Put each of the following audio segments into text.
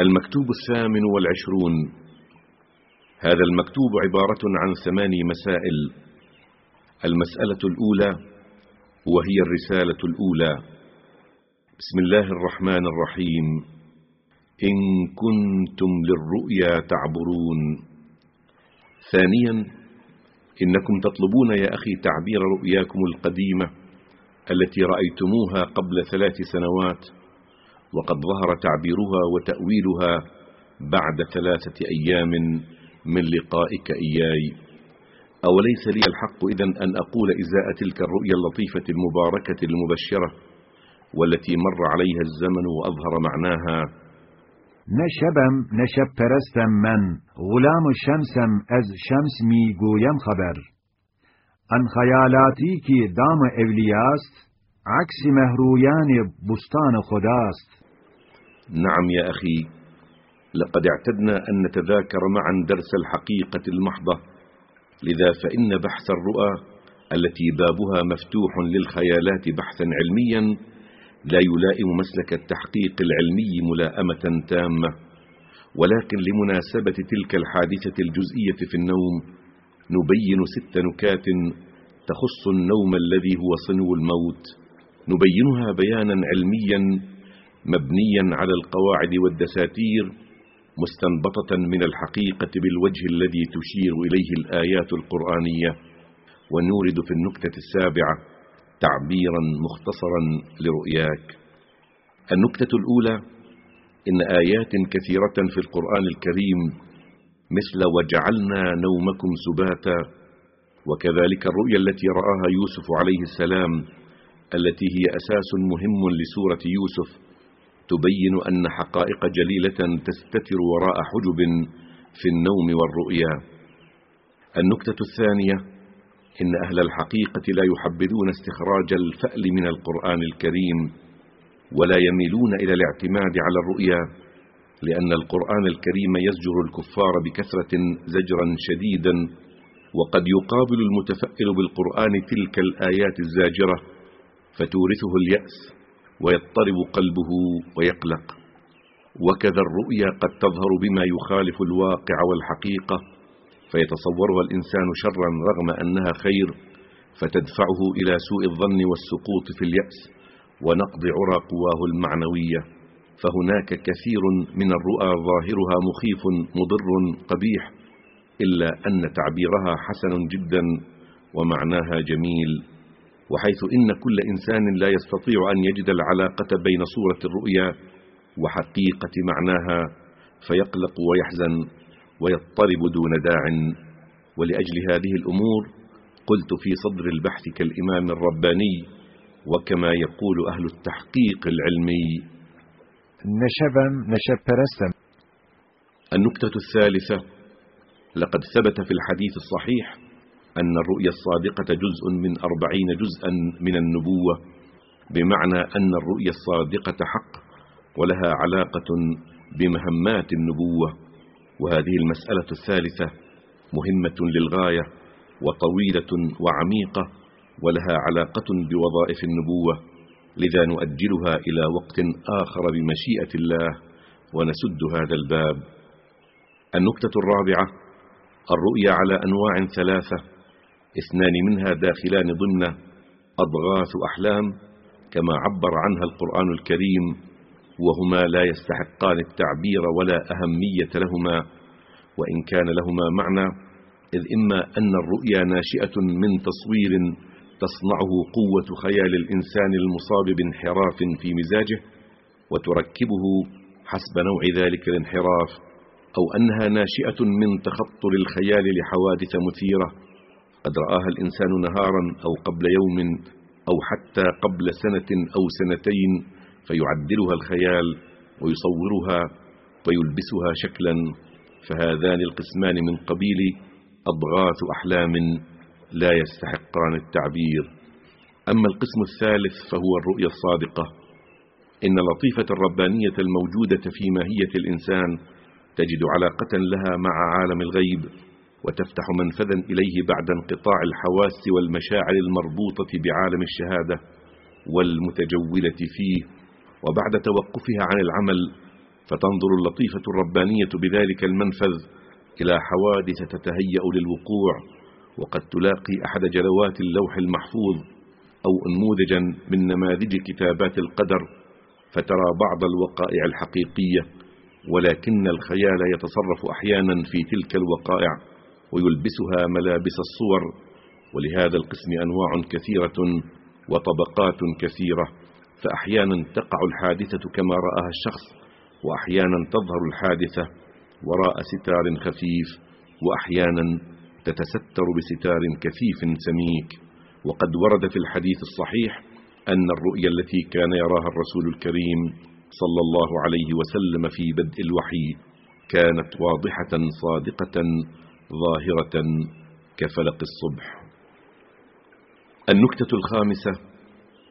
المكتوب الثامن والعشرون. هذا المكتوب عبارة عن ثماني مسائل. المسألة الأولى وهي الرسالة الأولى. بسم الله الرحمن الرحيم. إن كنتم للرؤيا تعبرون. ثانيا إنكم تطلبون يا أخي تعبير رؤياكم القديمة التي رأيتموها قبل ثلاث سنوات. وقد ظهر تعبيرها وتأويلها بعد ثلاثة أيام من لقائك إياي. أوليس لي الحق إذن أن أقول إزاء تلك الرؤيا اللطيفة المباركة المبشرة والتي مر عليها الزمن وأظهر معناها؟ نشبم نشب پرستم من غلام شمسم از شمس می گویم خبر. آن خیالاتی که دام اولیاست عکس مهرویان بستان خداست. نعم يا أخي لقد اعتدنا أن نتذاكر معا درس الحقيقة المحضة لذا فإن بحث الرؤى التي بابها مفتوح للخيالات بحثا علميا لا يلائم مسلك التحقيق العلمي ملاءمة تامة ولكن لمناسبة تلك الحادثة الجزئية في النوم نبين ست نكات تخص النوم الذي هو صنو الموت نبينها بيانا علميا مبنيا على القواعد والدساتير مستنبطة من الحقيقة بالوجه الذي تشير إليه الآيات القرآنية ونورد في النكتة السابعة تعبيرا مختصرا لرؤياك. النكتة الأولى إن آيات كثيرة في القرآن الكريم مثل وجعلنا نومكم سباتا وكذلك الرؤيا التي رآها يوسف عليه السلام التي هي أساس مهم لسورة يوسف تبين أن حقائق جليلة تستتر وراء حجب في النوم والرؤيا. النكتة الثانية إن أهل الحقيقة لا يحبذون استخراج الفأل من القرآن الكريم ولا يميلون إلى الاعتماد على الرؤيا لأن القرآن الكريم يزجر الكفار بكثرة زجرا شديدا وقد يقابل المتفأل بالقرآن تلك الآيات الزاجرة فتورثه اليأس. ويضطرب قلبه ويقلق. وكذا الرؤيا قد تظهر بما يخالف الواقع والحقيقة فيتصورها الإنسان شرا رغم أنها خير فتدفعه إلى سوء الظن والسقوط في اليأس ونقض عرى قواه المعنوية. فهناك كثير من الرؤى ظاهرها مخيف مضر قبيح إلا أن تعبيرها حسن جدا ومعناها جميل. وحيث إن كل إنسان لا يستطيع أن يجد العلاقة بين صورة الرؤيا وحقيقة معناها فيقلق ويحزن ويضطرب دون داع. ولأجل هذه الأمور قلت في صدر البحث كالإمام الرباني وكما يقول أهل التحقيق العلمي نشبم نشب برسم النكتة الثالثة لقد ثبت في الحديث الصحيح أن الرؤيا الصادقة جزء من أربعين جزءا من النبوة بمعنى أن الرؤيا الصادقة حق ولها علاقة بمهمات النبوة. وهذه المسألة الثالثة مهمة للغاية وطويلة وعميقة ولها علاقة بوظائف النبوة. لذا نؤجلها إلى وقت آخر بمشيئة الله ونسد هذا الباب. النكتة الرابعة الرؤيا على أنواع ثلاثة اثنان منها داخلان ضمن أضغاث أحلام كما عبر عنها القرآن الكريم وهما لا يستحقان التعبير ولا أهمية لهما وإن كان لهما معنى إذ إما أن الرؤيا ناشئة من تصوير تصنعه قوة خيال الإنسان المصاب بانحراف في مزاجه وتركبه حسب نوع ذلك الانحراف أو أنها ناشئة من تخطر الخيال لحوادث مثيرة. قد رآها الإنسان نهارا أو قبل يوم أو حتى قبل سنة أو سنتين فيعدلها الخيال ويصورها ويلبسها شكلا فهذان القسمان من قبيل أضغاث أحلام لا يستحقان التعبير. أما القسم الثالث فهو الرؤيا الصادقة. إن لطيفة الربانية الموجودة في ماهية الإنسان تجد علاقة لها مع عالم الغيب وتفتح منفذا إليه بعد انقطاع الحواس والمشاعر المربوطة بعالم الشهادة والمتجولة فيه. وبعد توقفها عن العمل فتنظر اللطيفة الربانية بذلك المنفذ إلى حوادث تتهيأ للوقوع. وقد تلاقي أحد جلوات اللوح المحفوظ أو أنموذجا من نماذج كتابات القدر فترى بعض الوقائع الحقيقية ولكن الخيال يتصرف أحيانا في تلك الوقائع. ويلبسها ملابس الصور ولهذا القسم أنواع كثيرة وطبقات كثيرة فأحيانا تقع الحادثة كما رآها الشخص وأحيانا تظهر الحادثة وراء ستار خفيف وأحيانا تتستر بستار كثيف سميك. وقد ورد في الحديث الصحيح أن الرؤيا التي كان يراها الرسول الكريم صلى الله عليه وسلم في بدء الوحي كانت واضحة صادقة ظاهرة كفلق الصبح. النكتة الخامسة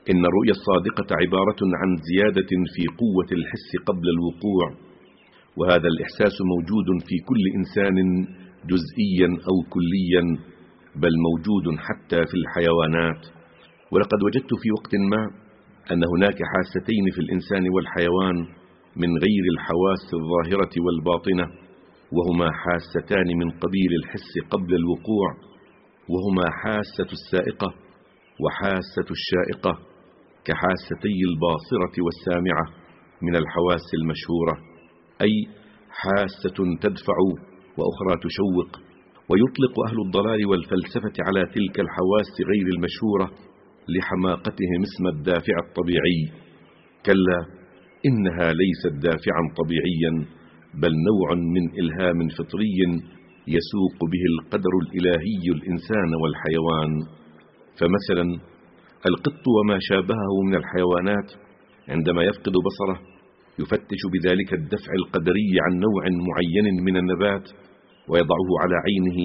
إن الرؤيا الصادقة عبارة عن زيادة في قوة الحس قبل الوقوع وهذا الإحساس موجود في كل إنسان جزئيا أو كليا بل موجود حتى في الحيوانات. ولقد وجدت في وقت ما أن هناك حاستين في الإنسان والحيوان من غير الحواس الظاهرة والباطنة. وهما حاستان من قبيل الحس قبل الوقوع وهما حاسة السائقة وحاسة الشائقة كحاستي الباصرة والسامعة من الحواس المشهورة أي حاسة تدفع وأخرى تشوق ويطلق أهل الضلال والفلسفة على تلك الحواس غير المشهورة لحماقتهم اسم الدافع الطبيعي كلا إنها ليست دافعا طبيعيا. بل نوع من إلهام فطري يسوق به القدر الإلهي الإنسان والحيوان. فمثلا القط وما شابهه من الحيوانات عندما يفقد بصره يفتش بذلك الدفع القدري عن نوع معين من النبات ويضعه على عينه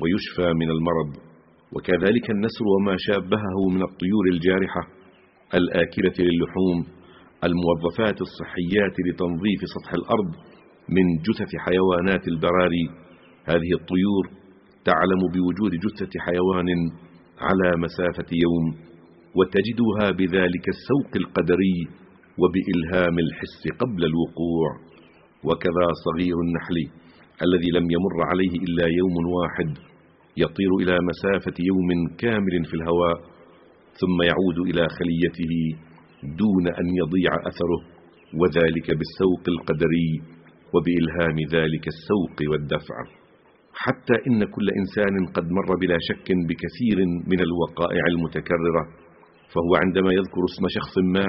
ويشفى من المرض. وكذلك النسر وما شابهه من الطيور الجارحة الآكلة للحوم الموظفات الصحيات لتنظيف سطح الأرض من جثث حيوانات البراري. هذه الطيور تعلم بوجود جثة حيوان على مسافة يوم وتجدها بذلك السوق القدري وبإلهام الحس قبل الوقوع. وكذا صغير النحل الذي لم يمر عليه إلا يوم واحد يطير إلى مسافة يوم كامل في الهواء ثم يعود إلى خليته دون أن يضيع أثره وذلك بالسوق القدري. وبإلهام ذلك السوق والدفع. حتى إن كل إنسان قد مر بلا شك بكثير من الوقائع المتكررة فهو عندما يذكر اسم شخص ما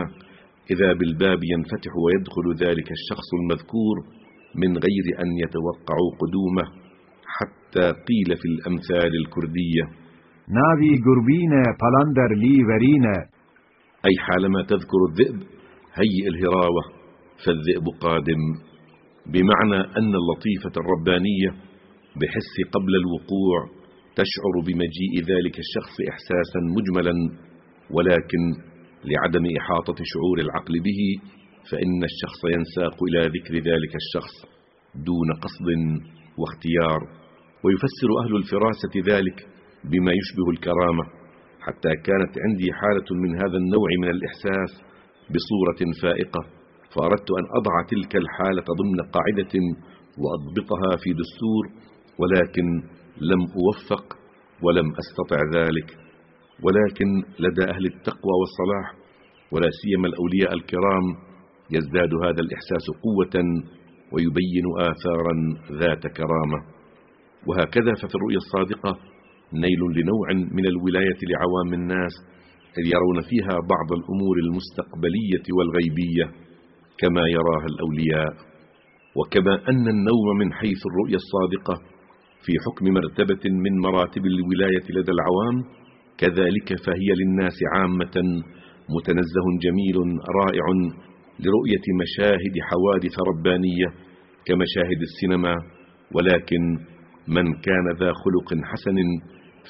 إذا بالباب ينفتح ويدخل ذلك الشخص المذكور من غير أن يتوقعوا قدومه. حتى قيل في الأمثال الكردية ناوي قربين بلندر لي ورين. أي حالما تذكر الذئب هيئ الهراوة فالذئب قادم. بمعنى أن اللطيفة الربانية بحس قبل الوقوع تشعر بمجيء ذلك الشخص إحساسا مجملا ولكن لعدم إحاطة شعور العقل به فإن الشخص ينساق إلى ذكر ذلك الشخص دون قصد واختيار. ويفسر أهل الفراسة ذلك بما يشبه الكرامة حتى كانت عندي حالة من هذا النوع من الإحساس بصورة فائقة. فأردت أن أضع تلك الحالة ضمن قاعدة وأضبطها في دستور ولكن لم أوفق ولم أستطع ذلك. ولكن لدى أهل التقوى والصلاح ولا سيما الأولياء الكرام يزداد هذا الإحساس قوة ويبين آثارا ذات كرامة. وهكذا ففي الرؤيا الصادقة نيل لنوع من الولاية لعوام الناس إذ يرون فيها بعض الأمور المستقبلية والغيبية. كما يراها الأولياء وكما أن النوم من حيث الرؤيا الصادقة في حكم مرتبة من مراتب الولاية لدى العوام كذلك فهي للناس عامة متنزه جميل رائع لرؤية مشاهد حوادث ربانية كمشاهد السينما ولكن من كان ذا خلق حسن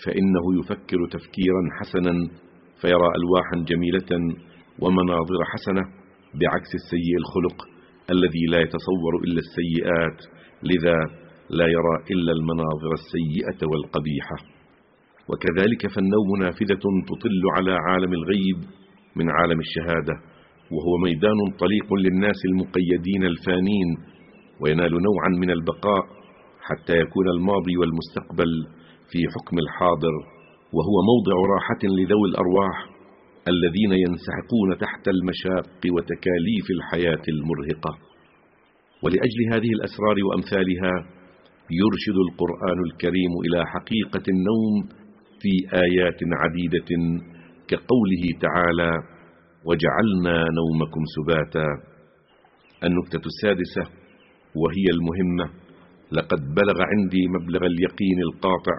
فإنه يفكر تفكيرا حسنا فيرى ألواحا جميلة ومناظر حسنة. بعكس السيء الخلق الذي لا يتصور إلا السيئات لذا لا يرى إلا المناظر السيئة والقبيحة. وكذلك فالنوم نافذة تطل على عالم الغيب من عالم الشهادة وهو ميدان طليق للناس المقيدين الفانين وينال نوعا من البقاء حتى يكون الماضي والمستقبل في حكم الحاضر وهو موضع راحة لذوي الأرواح الذين ينسحقون تحت المشاق وتكاليف الحياة المرهقة. ولأجل هذه الأسرار وأمثالها يرشد القرآن الكريم إلى حقيقة النوم في آيات عديدة كقوله تعالى وجعلنا نومكم سباتا النكتة السادسة وهي المهمة لقد بلغ عندي مبلغ اليقين القاطع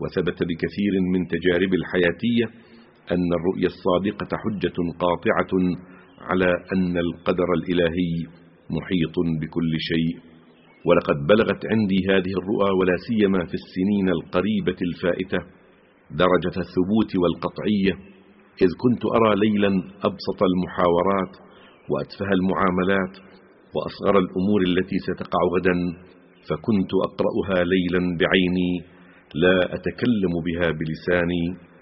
وثبت بكثير من تجارب الحياتية أن الرؤية الصادقة حجة قاطعة على أن القدر الإلهي محيط بكل شيء. ولقد بلغت عندي هذه الرؤى ولا سيما في السنين القريبة الفائتة درجة الثبوت والقطعية إذ كنت أرى ليلا أبسط المحاورات وأتفه المعاملات وأصغر الأمور التي ستقع غدا فكنت أقرأها ليلا بعيني لا أتكلم بها بلساني.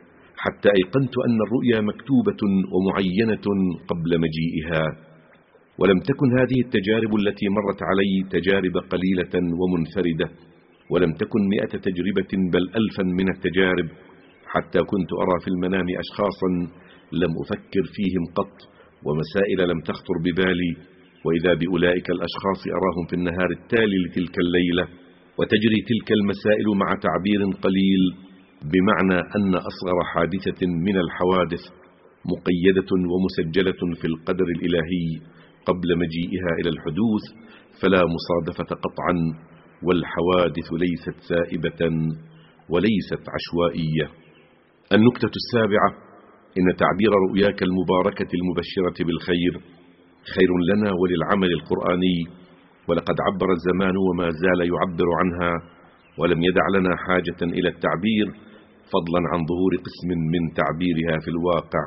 حتى أيقنت أن الرؤيا مكتوبة ومعينة قبل مجيئها ولم تكن هذه التجارب التي مرت علي تجارب قليلة ومنفردة ولم تكن مئة تجربة بل ألفا من التجارب حتى كنت أرى في المنام أشخاصا لم أفكر فيهم قط ومسائل لم تخطر ببالي وإذا بأولئك الأشخاص أراهم في النهار التالي لتلك الليلة وتجري تلك المسائل مع تعبير قليل بمعنى أن أصغر حادثة من الحوادث مقيدة ومسجلة في القدر الإلهي قبل مجيئها إلى الحدوث فلا مصادفة قطعا والحوادث ليست سائبة وليست عشوائية. النكتة السابعة إن تعبير رؤياك المباركة المبشرة بالخير خير لنا وللعمل القرآني ولقد عبر الزمان وما زال يعبر عنها ولم يدع لنا حاجة إلى التعبير فضلا عن ظهور قسم من تعبيرها في الواقع.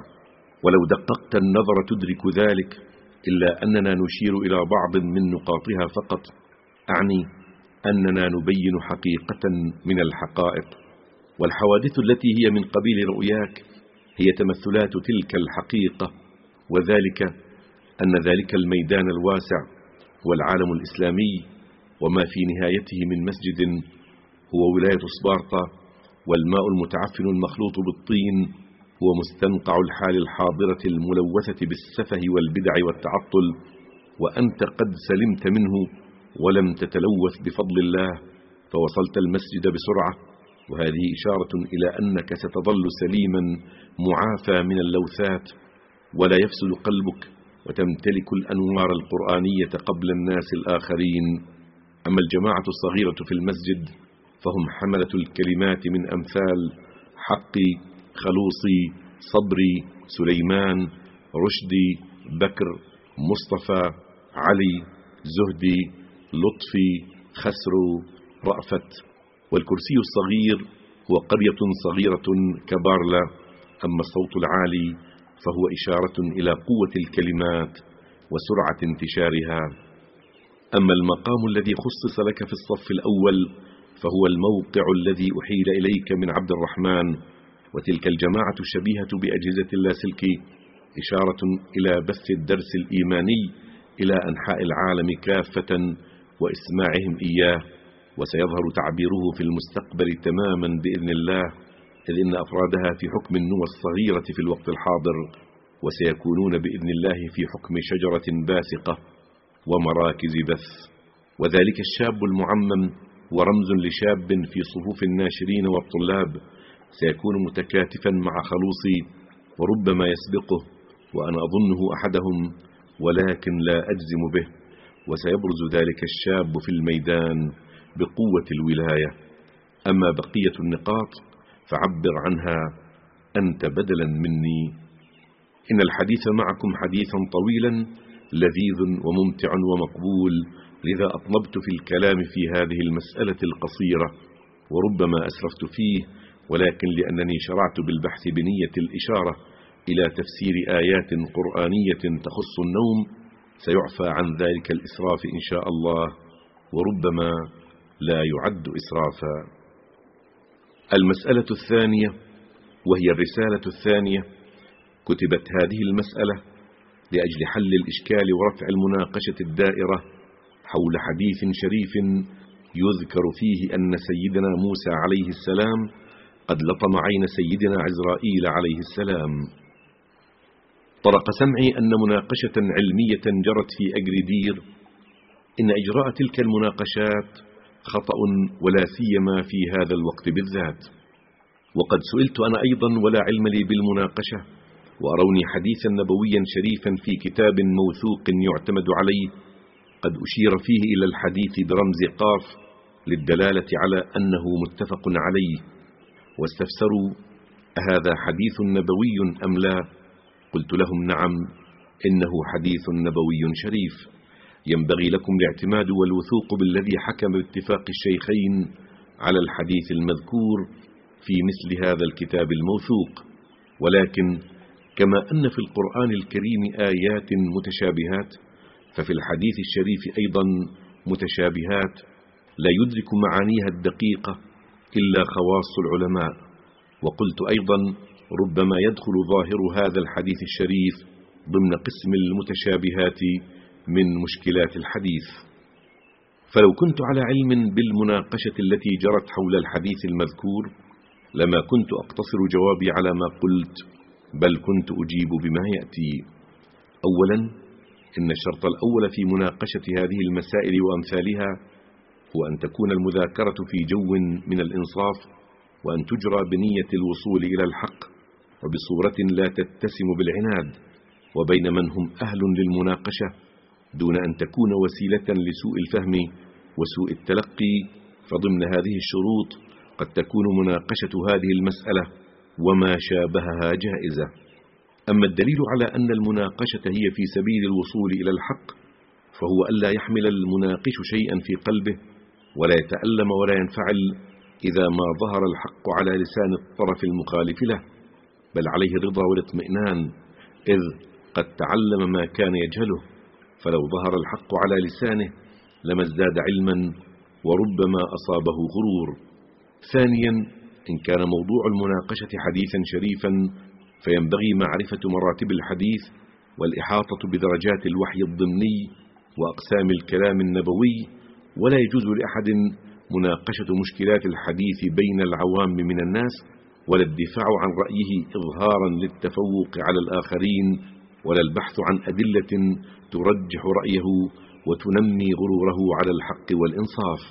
ولو دققت النظر تدرك ذلك إلا أننا نشير إلى بعض من نقاطها فقط. أعني أننا نبين حقيقة من الحقائق. والحوادث التي هي من قبيل رؤياك هي تمثلات تلك الحقيقة. وذلك أن ذلك الميدان الواسع هو العالم الإسلامي وما في نهايته من مسجد هو ولاية سبارتا والماء المتعفن المخلوط بالطين هو مستنقع الحال الحاضرة الملوثة بالسفه والبدع والتعطل وأنت قد سلمت منه ولم تتلوث بفضل الله فوصلت المسجد بسرعة وهذه إشارة إلى أنك ستظل سليما معافى من اللوثات ولا يفسد قلبك وتمتلك الأنوار القرآنية قبل الناس الآخرين. أما الجماعة الصغيرة في المسجد فهم حملة الكلمات من أمثال حقي خلوصي صبري سليمان رشدي بكر مصطفى علي زهدي لطفي خسرو رأفت. والكرسي الصغير هو قرية صغيرة كبارلا. أما الصوت العالي فهو إشارة إلى قوة الكلمات وسرعة انتشارها. أما المقام الذي خصص لك في الصف الأول فهو الموقع الذي أحيل إليك من عبد الرحمن. وتلك الجماعة الشبيهة بأجهزة اللاسلكي إشارة إلى بث الدرس الإيماني إلى أنحاء العالم كافة وإسماعهم إياه. وسيظهر تعبيره في المستقبل تماما بإذن الله إذ إن أفرادها في حكم النوى الصغيرة في الوقت الحاضر وسيكونون بإذن الله في حكم شجرة باسقة ومراكز بث. وذلك الشاب المعمم ورمز لشاب في صفوف الناشرين والطلاب سيكون متكاتفا مع خلوصي وربما يسبقه وأنا أظنه أحدهم ولكن لا أجزم به. وسيبرز ذلك الشاب في الميدان بقوة الولاية. أما بقية النقاط فعبر عنها أنت بدلا مني. إن الحديث معكم حديثا طويلا لذيذ وممتع ومقبول. لذا أطلبت في الكلام في هذه المسألة القصيرة وربما أسرفت فيه ولكن لأنني شرعت بالبحث بنية الإشارة إلى تفسير آيات قرآنية تخص النوم سيعفى عن ذلك الإسراف إن شاء الله وربما لا يعد إسرافا. المسألة الثانية وهي الرسالة الثانية كتبت هذه المسألة لأجل حل الإشكال ورفع المناقشة الدائرة حول حديث شريف يذكر فيه أن سيدنا موسى عليه السلام قد لطم عين سيدنا عزرائيل عليه السلام. طرق سمعي أن مناقشة علمية جرت في أجردير إن إجراء تلك المناقشات خطأ ولا سيما في هذا الوقت بالذات. وقد سئلت أنا أيضا ولا علم لي بالمناقشة وأروني حديثا نبويا شريفا في كتاب موثوق يعتمد عليه. قد أشير فيه إلى الحديث برمز قاف للدلالة على أنه متفق عليه واستفسروا أهذا حديث نبوي أم لا؟ قلت لهم نعم إنه حديث نبوي شريف. ينبغي لكم الاعتماد والوثوق بالذي حكم باتفاق الشيخين على الحديث المذكور في مثل هذا الكتاب الموثوق. ولكن كما أن في القرآن الكريم آيات متشابهات ففي الحديث الشريف أيضا متشابهات لا يدرك معانيها الدقيقة إلا خواص العلماء. وقلت أيضا ربما يدخل ظاهر هذا الحديث الشريف ضمن قسم المتشابهات من مشكلات الحديث. فلو كنت على علم بالمناقشة التي جرت حول الحديث المذكور لما كنت أقتصر جوابي على ما قلت بل كنت أجيب بما يأتي. أولا إن الشرط الأول في مناقشة هذه المسائل وأمثالها هو أن تكون المذاكرة في جو من الإنصاف وأن تجرى بنية الوصول إلى الحق وبصورة لا تتسم بالعناد وبين من هم أهل للمناقشة دون أن تكون وسيلة لسوء الفهم وسوء التلقي فضمن هذه الشروط قد تكون مناقشة هذه المسألة وما شابهها جائزة. أما الدليل على أن المناقشة هي في سبيل الوصول إلى الحق فهو ألا يحمل المناقش شيئا في قلبه ولا يتألم ولا ينفعل إذا ما ظهر الحق على لسان الطرف المخالف له بل عليه الرضا والاطمئنان إذ قد تعلم ما كان يجهله فلو ظهر الحق على لسانه لما ازداد علما وربما أصابه غرور. ثانيا إن كان موضوع المناقشة حديثا شريفا فينبغي معرفة مراتب الحديث والإحاطة بدرجات الوحي الضمني وأقسام الكلام النبوي ولا يجوز لأحد مناقشة مشكلات الحديث بين العوام من الناس ولا الدفاع عن رأيه إظهارا للتفوق على الآخرين ولا البحث عن أدلة ترجح رأيه وتنمي غروره على الحق والإنصاف.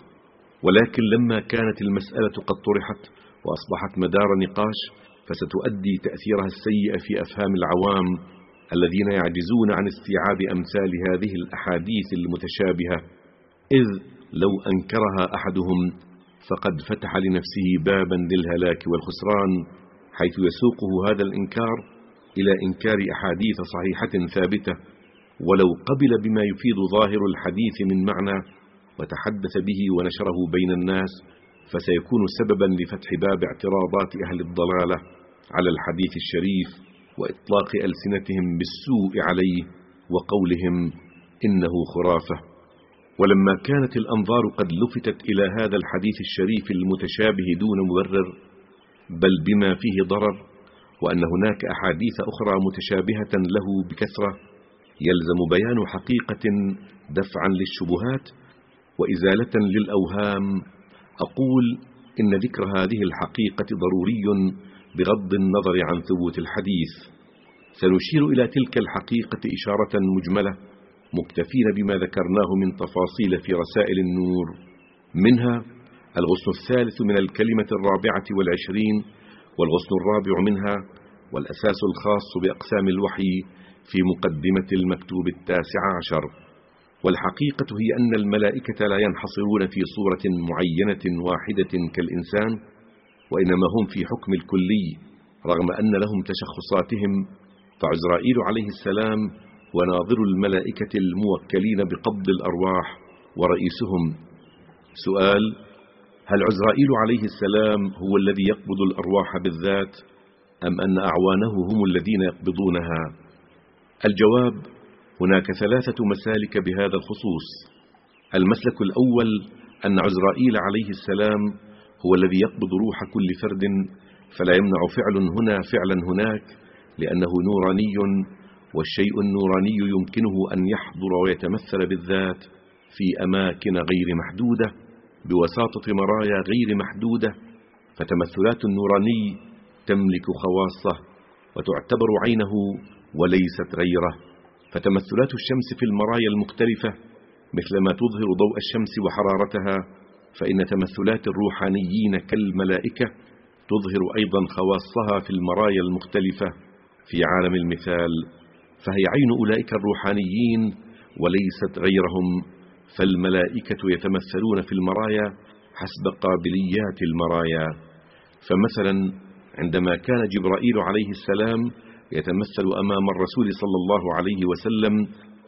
ولكن لما كانت المسألة قد طرحت وأصبحت مدار نقاش فستؤدي تأثيرها السيء في أفهام العوام الذين يعجزون عن استيعاب أمثال هذه الأحاديث المتشابهة إذ لو أنكرها أحدهم فقد فتح لنفسه بابا للهلاك والخسران حيث يسوقه هذا الإنكار إلى إنكار أحاديث صحيحة ثابتة. ولو قبل بما يفيد ظاهر الحديث من معنى وتحدث به ونشره بين الناس فسيكون سببا لفتح باب اعتراضات أهل الضلالة على الحديث الشريف وإطلاق ألسنتهم بالسوء عليه وقولهم إنه خرافة. ولما كانت الأنظار قد لفتت إلى هذا الحديث الشريف المتشابه دون مبرر بل بما فيه ضرر وأن هناك أحاديث أخرى متشابهة له بكثرة يلزم بيان حقيقة دفعا للشبهات وإزالة للأوهام أقول إن ذكر هذه الحقيقة ضروري بغض النظر عن ثبوت الحديث. سنشير إلى تلك الحقيقة إشارة مجملة مكتفين بما ذكرناه من تفاصيل في رسائل النور. منها الغصن الثالث من الكلمة الرابعة والعشرين والغصن الرابع منها والأساس الخاص بأقسام الوحي في مقدمة المكتوب التاسع عشر. والحقيقة هي أن الملائكة لا ينحصرون في صورة معينة واحدة كالإنسان وإنما هم في حكم الكلي رغم أن لهم تشخصاتهم. فعزرائيل عليه السلام وناظر الملائكة الموكلين بقبض الأرواح ورئيسهم. سؤال هل عزرائيل عليه السلام هو الذي يقبض الأرواح بالذات أم أن أعوانه هم الذين يقبضونها؟ الجواب هناك ثلاثة مسالك بهذا الخصوص. المسلك الأول أن عزرائيل عليه السلام هو الذي يقبض روح كل فرد فلا يمنع فعل هنا فعلا هناك لأنه نوراني والشيء النوراني يمكنه أن يحضر ويتمثل بالذات في أماكن غير محدودة بوساطة مرايا غير محدودة فتمثلات النوراني تملك خواصة وتعتبر عينه وليست غيره. فتمثلات الشمس في المرايا المختلفة مثلما تظهر ضوء الشمس وحرارتها فإن تمثلات الروحانيين كالملائكة تظهر أيضا خواصها في المرايا المختلفة. في عالم المثال فهي عين أولئك الروحانيين وليست غيرهم. فالملائكة يتمثلون في المرايا حسب قابليات المرايا. فمثلا عندما كان جبرائيل عليه السلام يتمثل أمام الرسول صلى الله عليه وسلم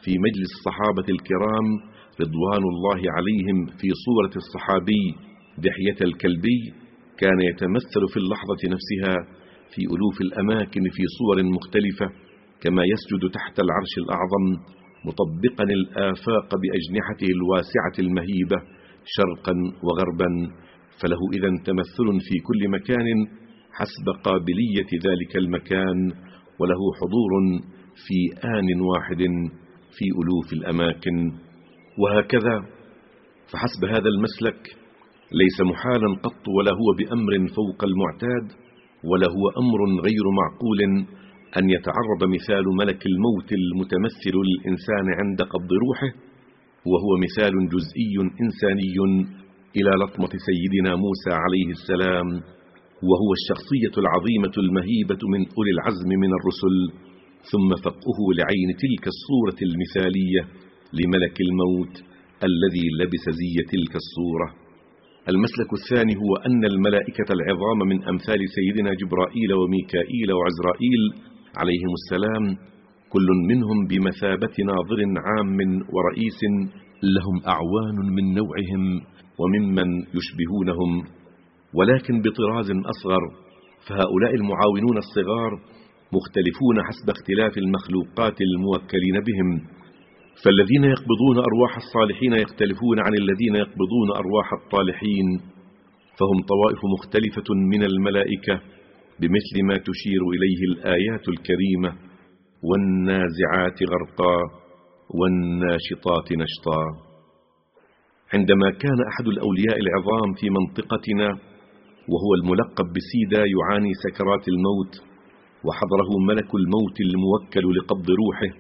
في مجلس الصحابة الكرام رضوان الله عليهم في صورة الصحابي دحية الكلبي كان يتمثل في اللحظة نفسها في ألوف الأماكن في صور مختلفة كما يسجد تحت العرش الأعظم مطبقا الآفاق بأجنحته الواسعة المهيبة شرقا وغربا. فله إذا تمثل في كل مكان حسب قابلية ذلك المكان وله حضور في آن واحد في ألوف الأماكن. وهكذا فحسب هذا المسلك ليس محالا قط ولا هو بأمر فوق المعتاد ولا هو أمر غير معقول أن يتعرض مثال ملك الموت المتمثل للإنسان عند قبض روحه وهو مثال جزئي إنساني إلى لطمة سيدنا موسى عليه السلام. وهو الشخصية العظيمة المهيبة من أولي العزم من الرسل ثم فقه لعين تلك الصورة المثالية لملك الموت الذي لبس زي تلك الصورة. المسلك الثاني هو أن الملائكة العظام من أمثال سيدنا جبرائيل وميكائيل وعزرائيل عليهم السلام كل منهم بمثابة ناظر عام ورئيس لهم أعوان من نوعهم وممن يشبهونهم. ولكن بطراز أصغر فهؤلاء المعاونون الصغار مختلفون حسب اختلاف المخلوقات الموكلين بهم. فالذين يقبضون أرواح الصالحين يختلفون عن الذين يقبضون أرواح الطالحين فهم طوائف مختلفة من الملائكة بمثل ما تشير إليه الآيات الكريمة والنازعات غرقا والناشطات نشطا. عندما كان أحد الأولياء العظام في منطقتنا وهو الملقب بسيدا يعاني سكرات الموت وحضره ملك الموت الموكل لقبض روحه.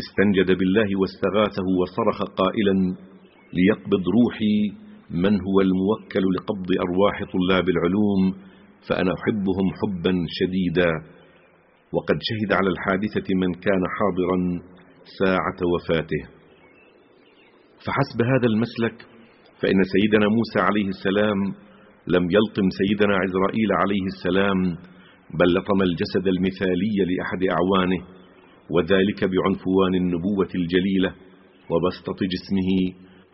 استنجد بالله واستغاثه وصرخ قائلا ليقبض روحي من هو الموكل لقبض أرواح طلاب العلوم فأنا أحبهم حبا شديدا. وقد شهد على الحادثة من كان حاضرا ساعة وفاته. فحسب هذا المسلك فإن سيدنا موسى عليه السلام لم يلطم سيدنا عزرائيل عليه السلام بل لطم الجسد المثالي لأحد أعوانه وذلك بعنفوان النبوة الجليلة وبسطة جسمه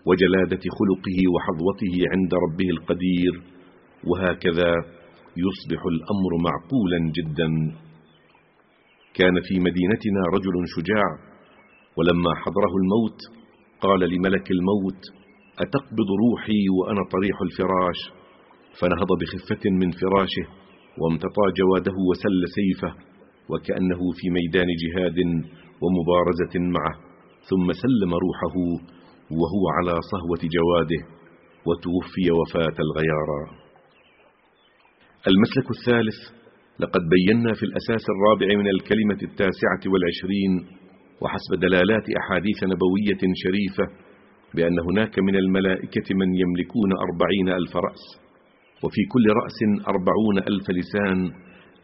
وجلادة خلقه وحظوته عند ربه القدير وهكذا يصبح الأمر معقولا جدا. كان في مدينتنا رجل شجاع ولما حضره الموت قال لملك الموت أتقبض روحي وأنا طريح الفراش؟ فنهض بخفة من فراشه وامتطى جواده وسل سيفه وكأنه في ميدان جهاد ومبارزة معه ثم سلم روحه وهو على صهوة جواده وتوفي وفاة الغيارى المسلك الثالث لقد بينا في الأساس الرابع من الكلمة التاسعة والعشرين وحسب دلالات أحاديث نبوية شريفة بأن هناك من الملائكة من يملكون أربعين ألف رأس. وفي كل رأس أربعون ألف لسان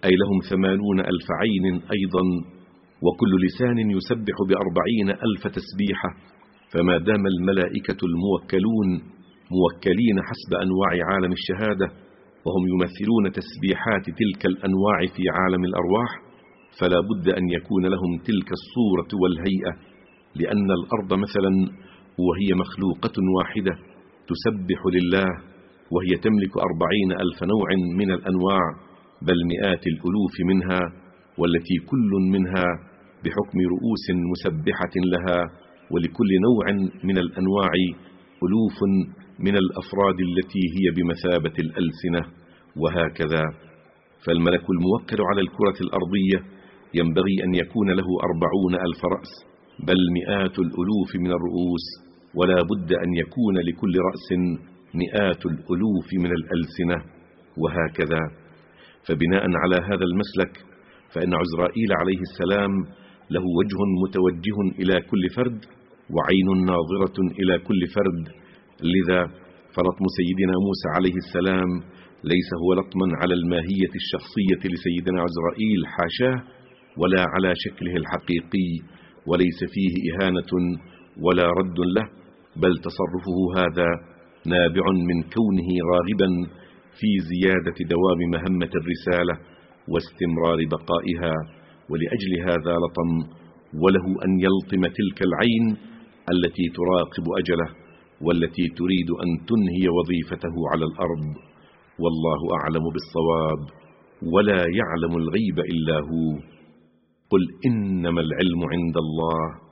أي لهم ثمانون ألف عين أيضا وكل لسان يسبح بأربعين ألف تسبيحة فما دام الملائكة الموكلون موكلين حسب أنواع عالم الشهادة وهم يمثلون تسبيحات تلك الأنواع في عالم الأرواح فلا بد أن يكون لهم تلك الصورة والهيئة لأن الأرض مثلا وهي مخلوقة واحدة تسبح لله وهي تملك أربعين ألف نوع من الأنواع بل مئات الألوف منها والتي كل منها بحكم رؤوس مسبحة لها ولكل نوع من الأنواع ألوف من الأفراد التي هي بمثابة الألسنة وهكذا. فالملك الموكل على الكرة الأرضية ينبغي أن يكون له أربعون ألف رأس بل مئات الألوف من الرؤوس ولا بد أن يكون لكل رأس مئات الألوف من الألسنة وهكذا. فبناء على هذا المسلك فإن عزرائيل عليه السلام له وجه متوجه إلى كل فرد وعين ناظرة إلى كل فرد. لذا فلطم سيدنا موسى عليه السلام ليس هو لطما على الماهية الشخصية لسيدنا عزرائيل حاشاه ولا على شكله الحقيقي وليس فيه إهانة ولا رد له بل تصرفه هذا نابع من كونه راغبا في زيادة دوام مهمة الرسالة واستمرار بقائها ولأجل هذا لطم وله أن يلطم تلك العين التي تراقب أجله والتي تريد أن تنهي وظيفته على الأرض. والله أعلم بالصواب ولا يعلم الغيب إلا هو. قل إنما العلم عند الله.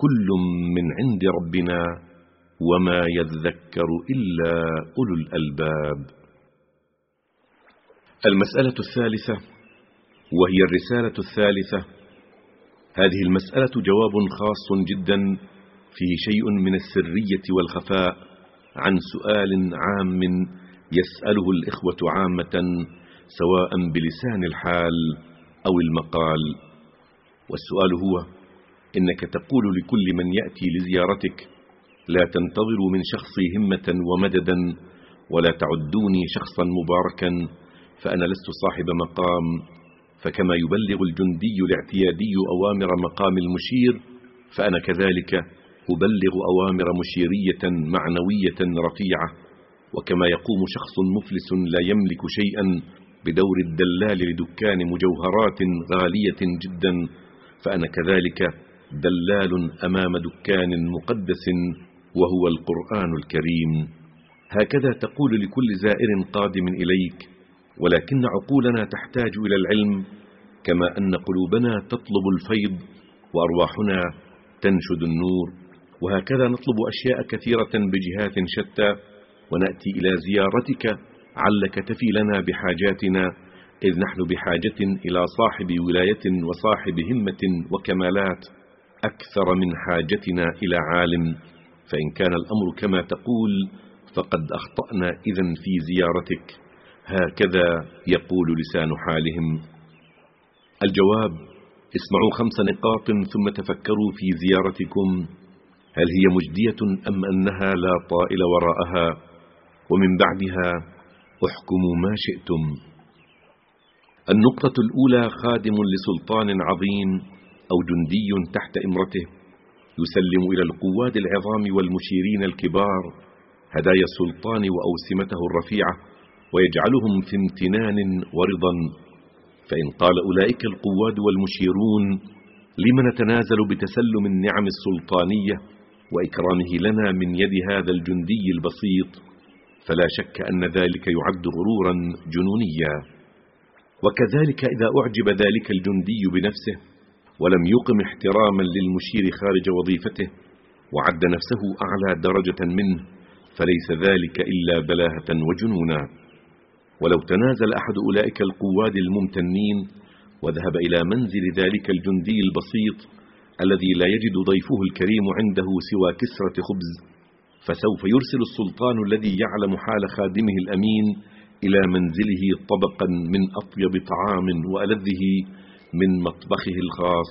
كل من عند ربنا وما يذكر إلا أولو الألباب. المسألة الثالثة وهي الرسالة الثالثة. هذه المسألة جواب خاص جدا فيه شيء من السرية والخفاء عن سؤال عام يسأله الإخوة عامة سواء بلسان الحال أو المقال. والسؤال هو إنك تقول لكل من يأتي لزيارتك لا تنتظروا من شخصي همة ومددا ولا تعدوني شخصا مباركا فأنا لست صاحب مقام فكما يبلغ الجندي الاعتيادي أوامر مقام المشير فأنا كذلك أبلغ أوامر مشيرية معنوية رفيعة وكما يقوم شخص مفلس لا يملك شيئا بدور الدلال لدكان مجوهرات غالية جدا فأنا كذلك دلال أمام دكان مقدس وهو القرآن الكريم. هكذا تقول لكل زائر قادم إليك ولكن عقولنا تحتاج إلى العلم كما أن قلوبنا تطلب الفيض وأرواحنا تنشد النور. وهكذا نطلب أشياء كثيرة بجهات شتى ونأتي إلى زيارتك علك تفي لنا بحاجاتنا إذ نحن بحاجة إلى صاحب ولاية وصاحب همة وكمالات. أكثر من حاجتنا إلى عالم فإن كان الأمر كما تقول فقد أخطأنا إذا في زيارتك. هكذا يقول لسان حالهم. الجواب اسمعوا خمس نقاط ثم تفكروا في زيارتكم. هل هي مجدية أم أنها لا طائل وراءها؟ ومن بعدها احكموا ما شئتم. النقطة الأولى خادم لسلطان عظيم. أو جندي تحت إمرته يسلم إلى القواد العظام والمشيرين الكبار هدايا السلطان وأوسمته الرفيعة ويجعلهم في امتنان ورضا. فإن قال أولئك القواد والمشيرون لم نتنازل بتسلم النعم السلطانية وإكرامه لنا من يد هذا الجندي البسيط؟ فلا شك أن ذلك يعد غرورا جنونيا. وكذلك إذا أعجب ذلك الجندي بنفسه ولم يقم احتراما للمشير خارج وظيفته وعد نفسه أعلى درجة منه فليس ذلك إلا بلاهة وجنونا. ولو تنازل أحد أولئك القواد الممتنين وذهب إلى منزل ذلك الجندي البسيط الذي لا يجد ضيفه الكريم عنده سوى كسرة خبز فسوف يرسل السلطان الذي يعلم حال خادمه الأمين إلى منزله طبقا من أطيب طعام وألذه من مطبخه الخاص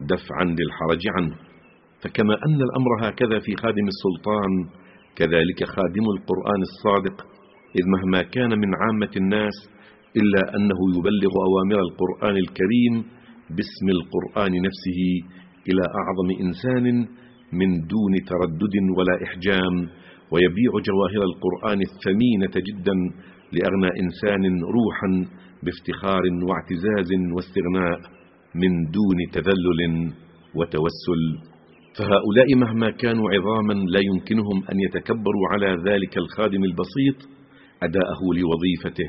دفعا للحرج عنه. فكما أن الأمر هكذا في خادم السلطان كذلك خادم القرآن الصادق إذ مهما كان من عامة الناس إلا أنه يبلغ أوامر القرآن الكريم باسم القرآن نفسه إلى أعظم إنسان من دون تردد ولا إحجام ويبيع جواهر القرآن الثمينة جدا لأغنى إنسان روحا بافتخار واعتزاز واستغناء من دون تذلل وتوسل. فهؤلاء مهما كانوا عظاما لا يمكنهم أن يتكبروا على ذلك الخادم البسيط أداءه لوظيفته.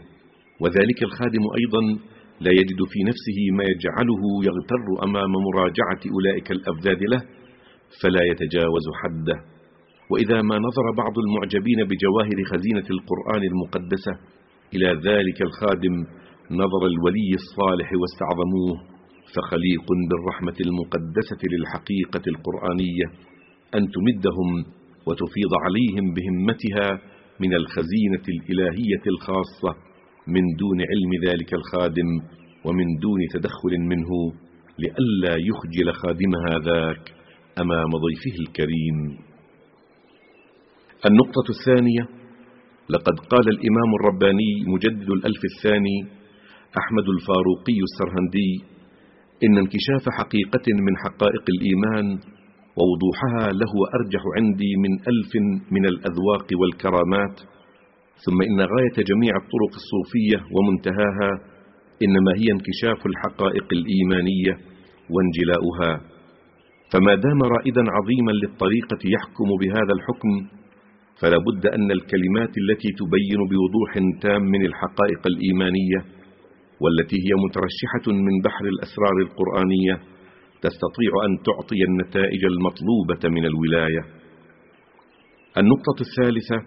وذلك الخادم أيضا لا يجد في نفسه ما يجعله يغتر أمام مراجعة أولئك الأفذاذ له فلا يتجاوز حده. وإذا ما نظر بعض المعجبين بجواهر خزينة القرآن المقدسة إلى ذلك الخادم نظر الولي الصالح واستعظموه فخليق بالرحمة المقدسة للحقيقة القرآنية أن تمدهم وتفيض عليهم بهمتها من الخزينة الإلهية الخاصة من دون علم ذلك الخادم ومن دون تدخل منه لئلا يخجل خادمها ذاك أمام ضيفه الكريم. النقطة الثانية لقد قال الإمام الرباني مجدد الألف الثاني أحمد الفاروقي السرهندي إن انكشاف حقيقة من حقائق الإيمان ووضوحها له أرجح عندي من ألف من الأذواق والكرامات. ثم إن غاية جميع الطرق الصوفية ومنتهاها إنما هي انكشاف الحقائق الإيمانية وانجلاؤها. فما دام رائدا عظيما للطريقة يحكم بهذا الحكم فلا بد أن الكلمات التي تبين بوضوح تام من الحقائق الإيمانية والتي هي مترشحة من بحر الأسرار القرآنية تستطيع أن تعطي النتائج المطلوبة من الولاية. النقطة الثالثة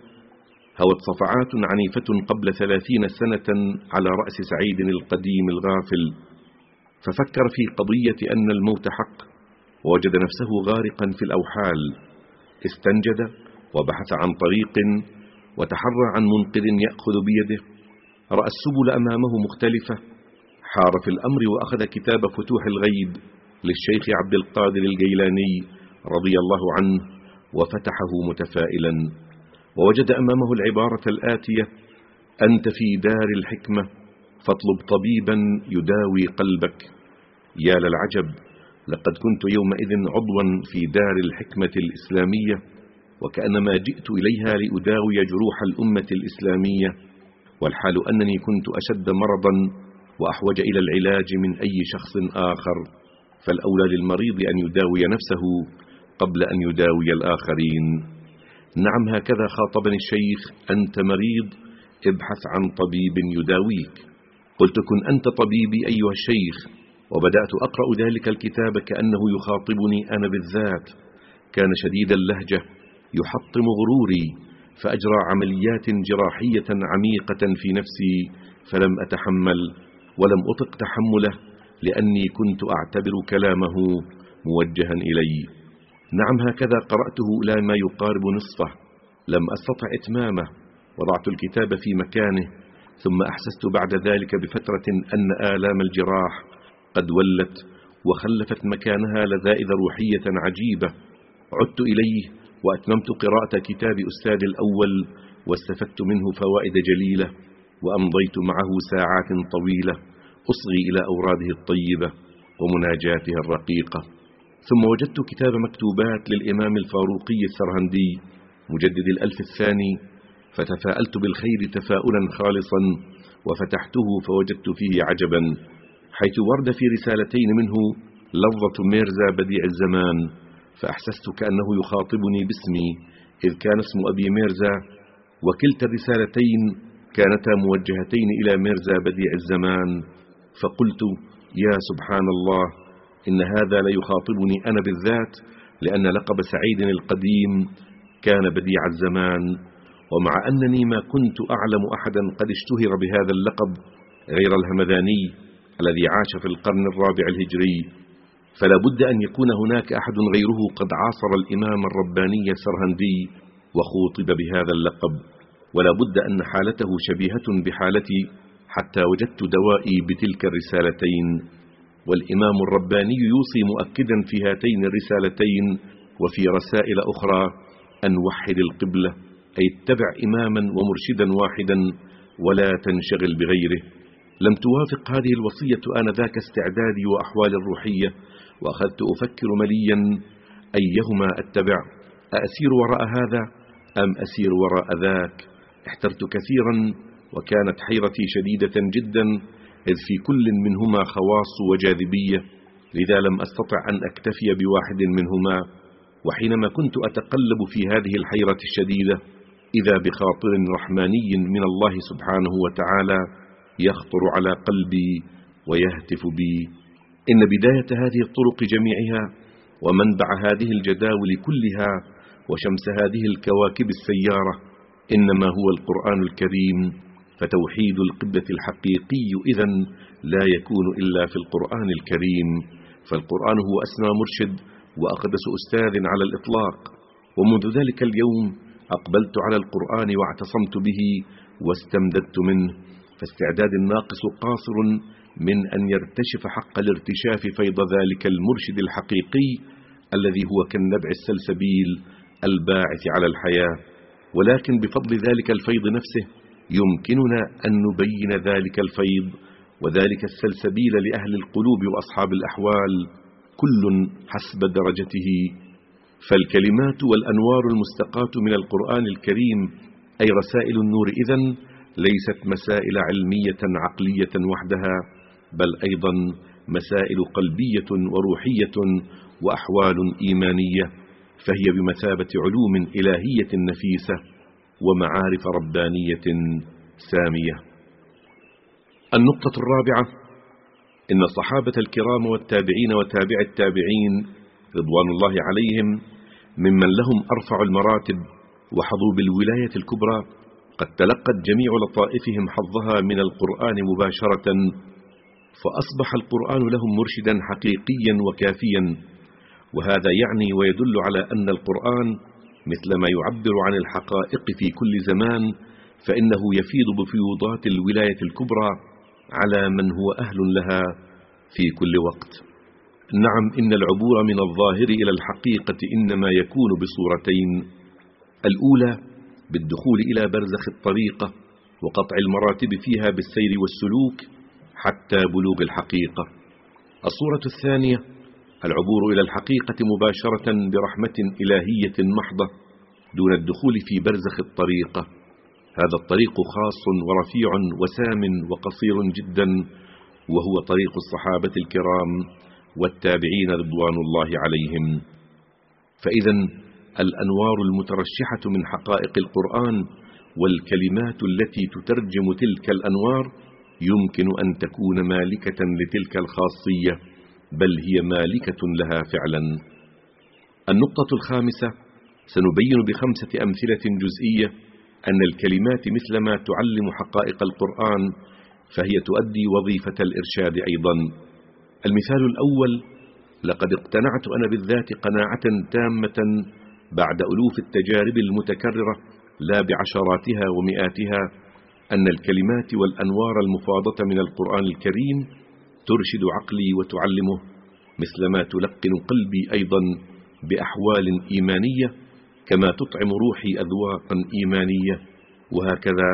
هوت صفعات عنيفة قبل ثلاثين سنة على رأس سعيد القديم الغافل. ففكر في قضية أن الموت حق ووجد نفسه غارقا في الأوحال. استنجد وبحث عن طريق وتحرى عن منقذ يأخذ بيده. رأى السبل أمامه مختلفة حار في الأمر وأخذ كتاب فتوح الغيب للشيخ عبد القادر الجيلاني رضي الله عنه وفتحه متفائلا ووجد أمامه العبارة الآتية أنت في دار الحكمة فاطلب طبيبا يداوي قلبك. يا للعجب لقد كنت يومئذ عضوا في دار الحكمة الإسلامية وكأنما جئت إليها لأداوي جروح الأمة الإسلامية. والحال أنني كنت أشد مرضا وأحوج إلى العلاج من أي شخص آخر فالأولى للمريض أن يداوي نفسه قبل أن يداوي الآخرين. نعم هكذا خاطبني الشيخ أنت مريض ابحث عن طبيب يداويك. قلت كن أنت طبيبي أيها الشيخ. وبدأت أقرأ ذلك الكتاب كأنه يخاطبني أنا بالذات. كان شديد اللهجة يحطم غروري. فأجرى عمليات جراحية عميقة في نفسي فلم أتحمل ولم أطق تحمله لأني كنت أعتبر كلامه موجها إلي. نعم هكذا قرأته إلى ما يقارب نصفه. لم أستطع إتمامه. وضعت الكتاب في مكانه. ثم أحسست بعد ذلك بفترة أن آلام الجراح قد ولت وخلفت مكانها لذائذ روحية عجيبة. عدت إليه وأتممت قراءة كتاب أستاذ الأول واستفدت منه فوائد جليلة وأمضيت معه ساعات طويلة أصغي إلى أوراده الطيبة ومناجاتها الرقيقة. ثم وجدت كتاب مكتوبات للإمام الفاروقي السرهندي مجدد الألف الثاني فتفاءلت بالخير تفاؤلا خالصا وفتحته فوجدت فيه عجبا حيث ورد في رسالتين منه لفظة ميرزا بديع الزمان فأحسست كأنه يخاطبني باسمي إذ كان اسم أبي ميرزا وكلتا الرسالتين كانتا موجهتين إلى ميرزا بديع الزمان. فقلت يا سبحان الله إن هذا ليخاطبني أنا بالذات لأن لقب سعيد القديم كان بديع الزمان. ومع أنني ما كنت أعلم أحدا قد اشتهر بهذا اللقب غير الهمذاني الذي عاش في القرن الرابع الهجري. فلا بد أن يكون هناك أحد غيره قد عاصر الإمام الرباني السرهندي وخوطب بهذا اللقب. ولا بد أن حالته شبيهة بحالتي حتى وجدت دوائي بتلك الرسالتين. والإمام الرباني يوصي مؤكدا في هاتين الرسالتين وفي رسائل أخرى أن وحد القبلة أي اتبع إماما ومرشدا واحدا ولا تنشغل بغيره. لم توافق هذه الوصية آنذاك استعدادي وأحوالي الروحية وأخذت أفكر مليا أيهما أتبع؟ أأسير وراء هذا أم أسير وراء ذاك؟ احترت كثيرا وكانت حيرتي شديدة جدا إذ في كل منهما خواص وجاذبية لذا لم أستطع أن أكتفي بواحد منهما. وحينما كنت أتقلب في هذه الحيرة الشديدة إذا بخاطر رحماني من الله سبحانه وتعالى يخطر على قلبي ويهتف بي. إن بداية هذه الطرق جميعها ومنبع هذه الجداول كلها وشمس هذه الكواكب السيارة إنما هو القرآن الكريم فتوحيد القبلة الحقيقي إذا لا يكون إلا في القرآن الكريم فالقرآن هو أسمى مرشد وأقدس أستاذ على الإطلاق ومنذ ذلك اليوم أقبلت على القرآن واعتصمت به واستمددت منه فاستعداد الناقص قاصر من أن يرتشف حق الارتشاف فيض ذلك المرشد الحقيقي الذي هو كالنبع السلسبيل الباعث على الحياة. ولكن بفضل ذلك الفيض نفسه يمكننا أن نبين ذلك الفيض وذلك السلسبيل لأهل القلوب وأصحاب الأحوال كل حسب درجته. فالكلمات والأنوار المستقاة من القرآن الكريم أي رسائل النور إذن ليست مسائل علمية عقلية وحدها. بل أيضا مسائل قلبية وروحية وأحوال إيمانية فهي بمثابة علوم إلهية نفيسة ومعارف ربانية سامية. النقطة الرابعة إن الصحابة الكرام والتابعين وتابع التابعين رضوان الله عليهم ممن لهم أرفع المراتب وحظوا بالولاية الكبرى قد تلقت جميع لطائفهم حظها من القرآن مباشرة فأصبح القرآن لهم مرشدا حقيقيا وكافيا. وهذا يعني ويدل على أن القرآن مثل ما يعبر عن الحقائق في كل زمان فإنه يفيض بفيوضات الولاية الكبرى على من هو أهل لها في كل وقت. نعم إن العبور من الظاهر إلى الحقيقة إنما يكون بصورتين. الأولى بالدخول إلى برزخ الطريقة وقطع المراتب فيها بالسير والسلوك حتى بلوغ الحقيقة. الصورة الثانية العبور إلى الحقيقة مباشرة برحمة إلهية محضة دون الدخول في برزخ الطريقة هذا الطريق خاص ورفيع وسام وقصير جدا وهو طريق الصحابة الكرام والتابعين رضوان الله عليهم. فإذا الأنوار المترشحة من حقائق القرآن والكلمات التي تترجم تلك الأنوار يمكن أن تكون مالكة لتلك الخاصية بل هي مالكة لها فعلا. النقطة الخامسة سنبين بخمسة أمثلة جزئية أن الكلمات مثلما تعلم حقائق القرآن فهي تؤدي وظيفة الإرشاد أيضا. المثال الأول لقد اقتنعت أنا بالذات قناعة تامة بعد ألوف التجارب المتكررة لا بعشراتها ومئاتها أن الكلمات والأنوار المفاضة من القرآن الكريم ترشد عقلي وتعلمه مثلما تلقن قلبي أيضا بأحوال إيمانية كما تطعم روحي أذواقا إيمانية وهكذا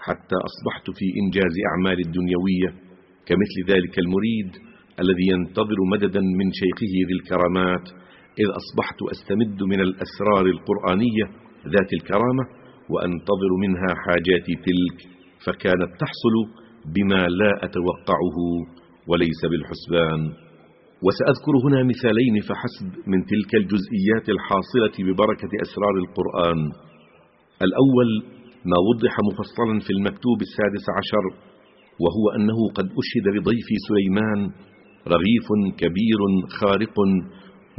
حتى أصبحت في إنجاز أعمال الدنيوية كمثل ذلك المريد الذي ينتظر مددا من شيخه ذي الكرامات إذ أصبحت أستمد من الأسرار القرآنية ذات الكرامة وأنتظر منها حاجاتي تلك فكانت تحصل بما لا أتوقعه وليس بالحسبان. وسأذكر هنا مثالين فحسب من تلك الجزئيات الحاصلة ببركة أسرار القرآن. الأول ما وضح مفصلا في المكتوب السادس عشر وهو أنه قد أشهد لضيفي سليمان رغيف كبير خارق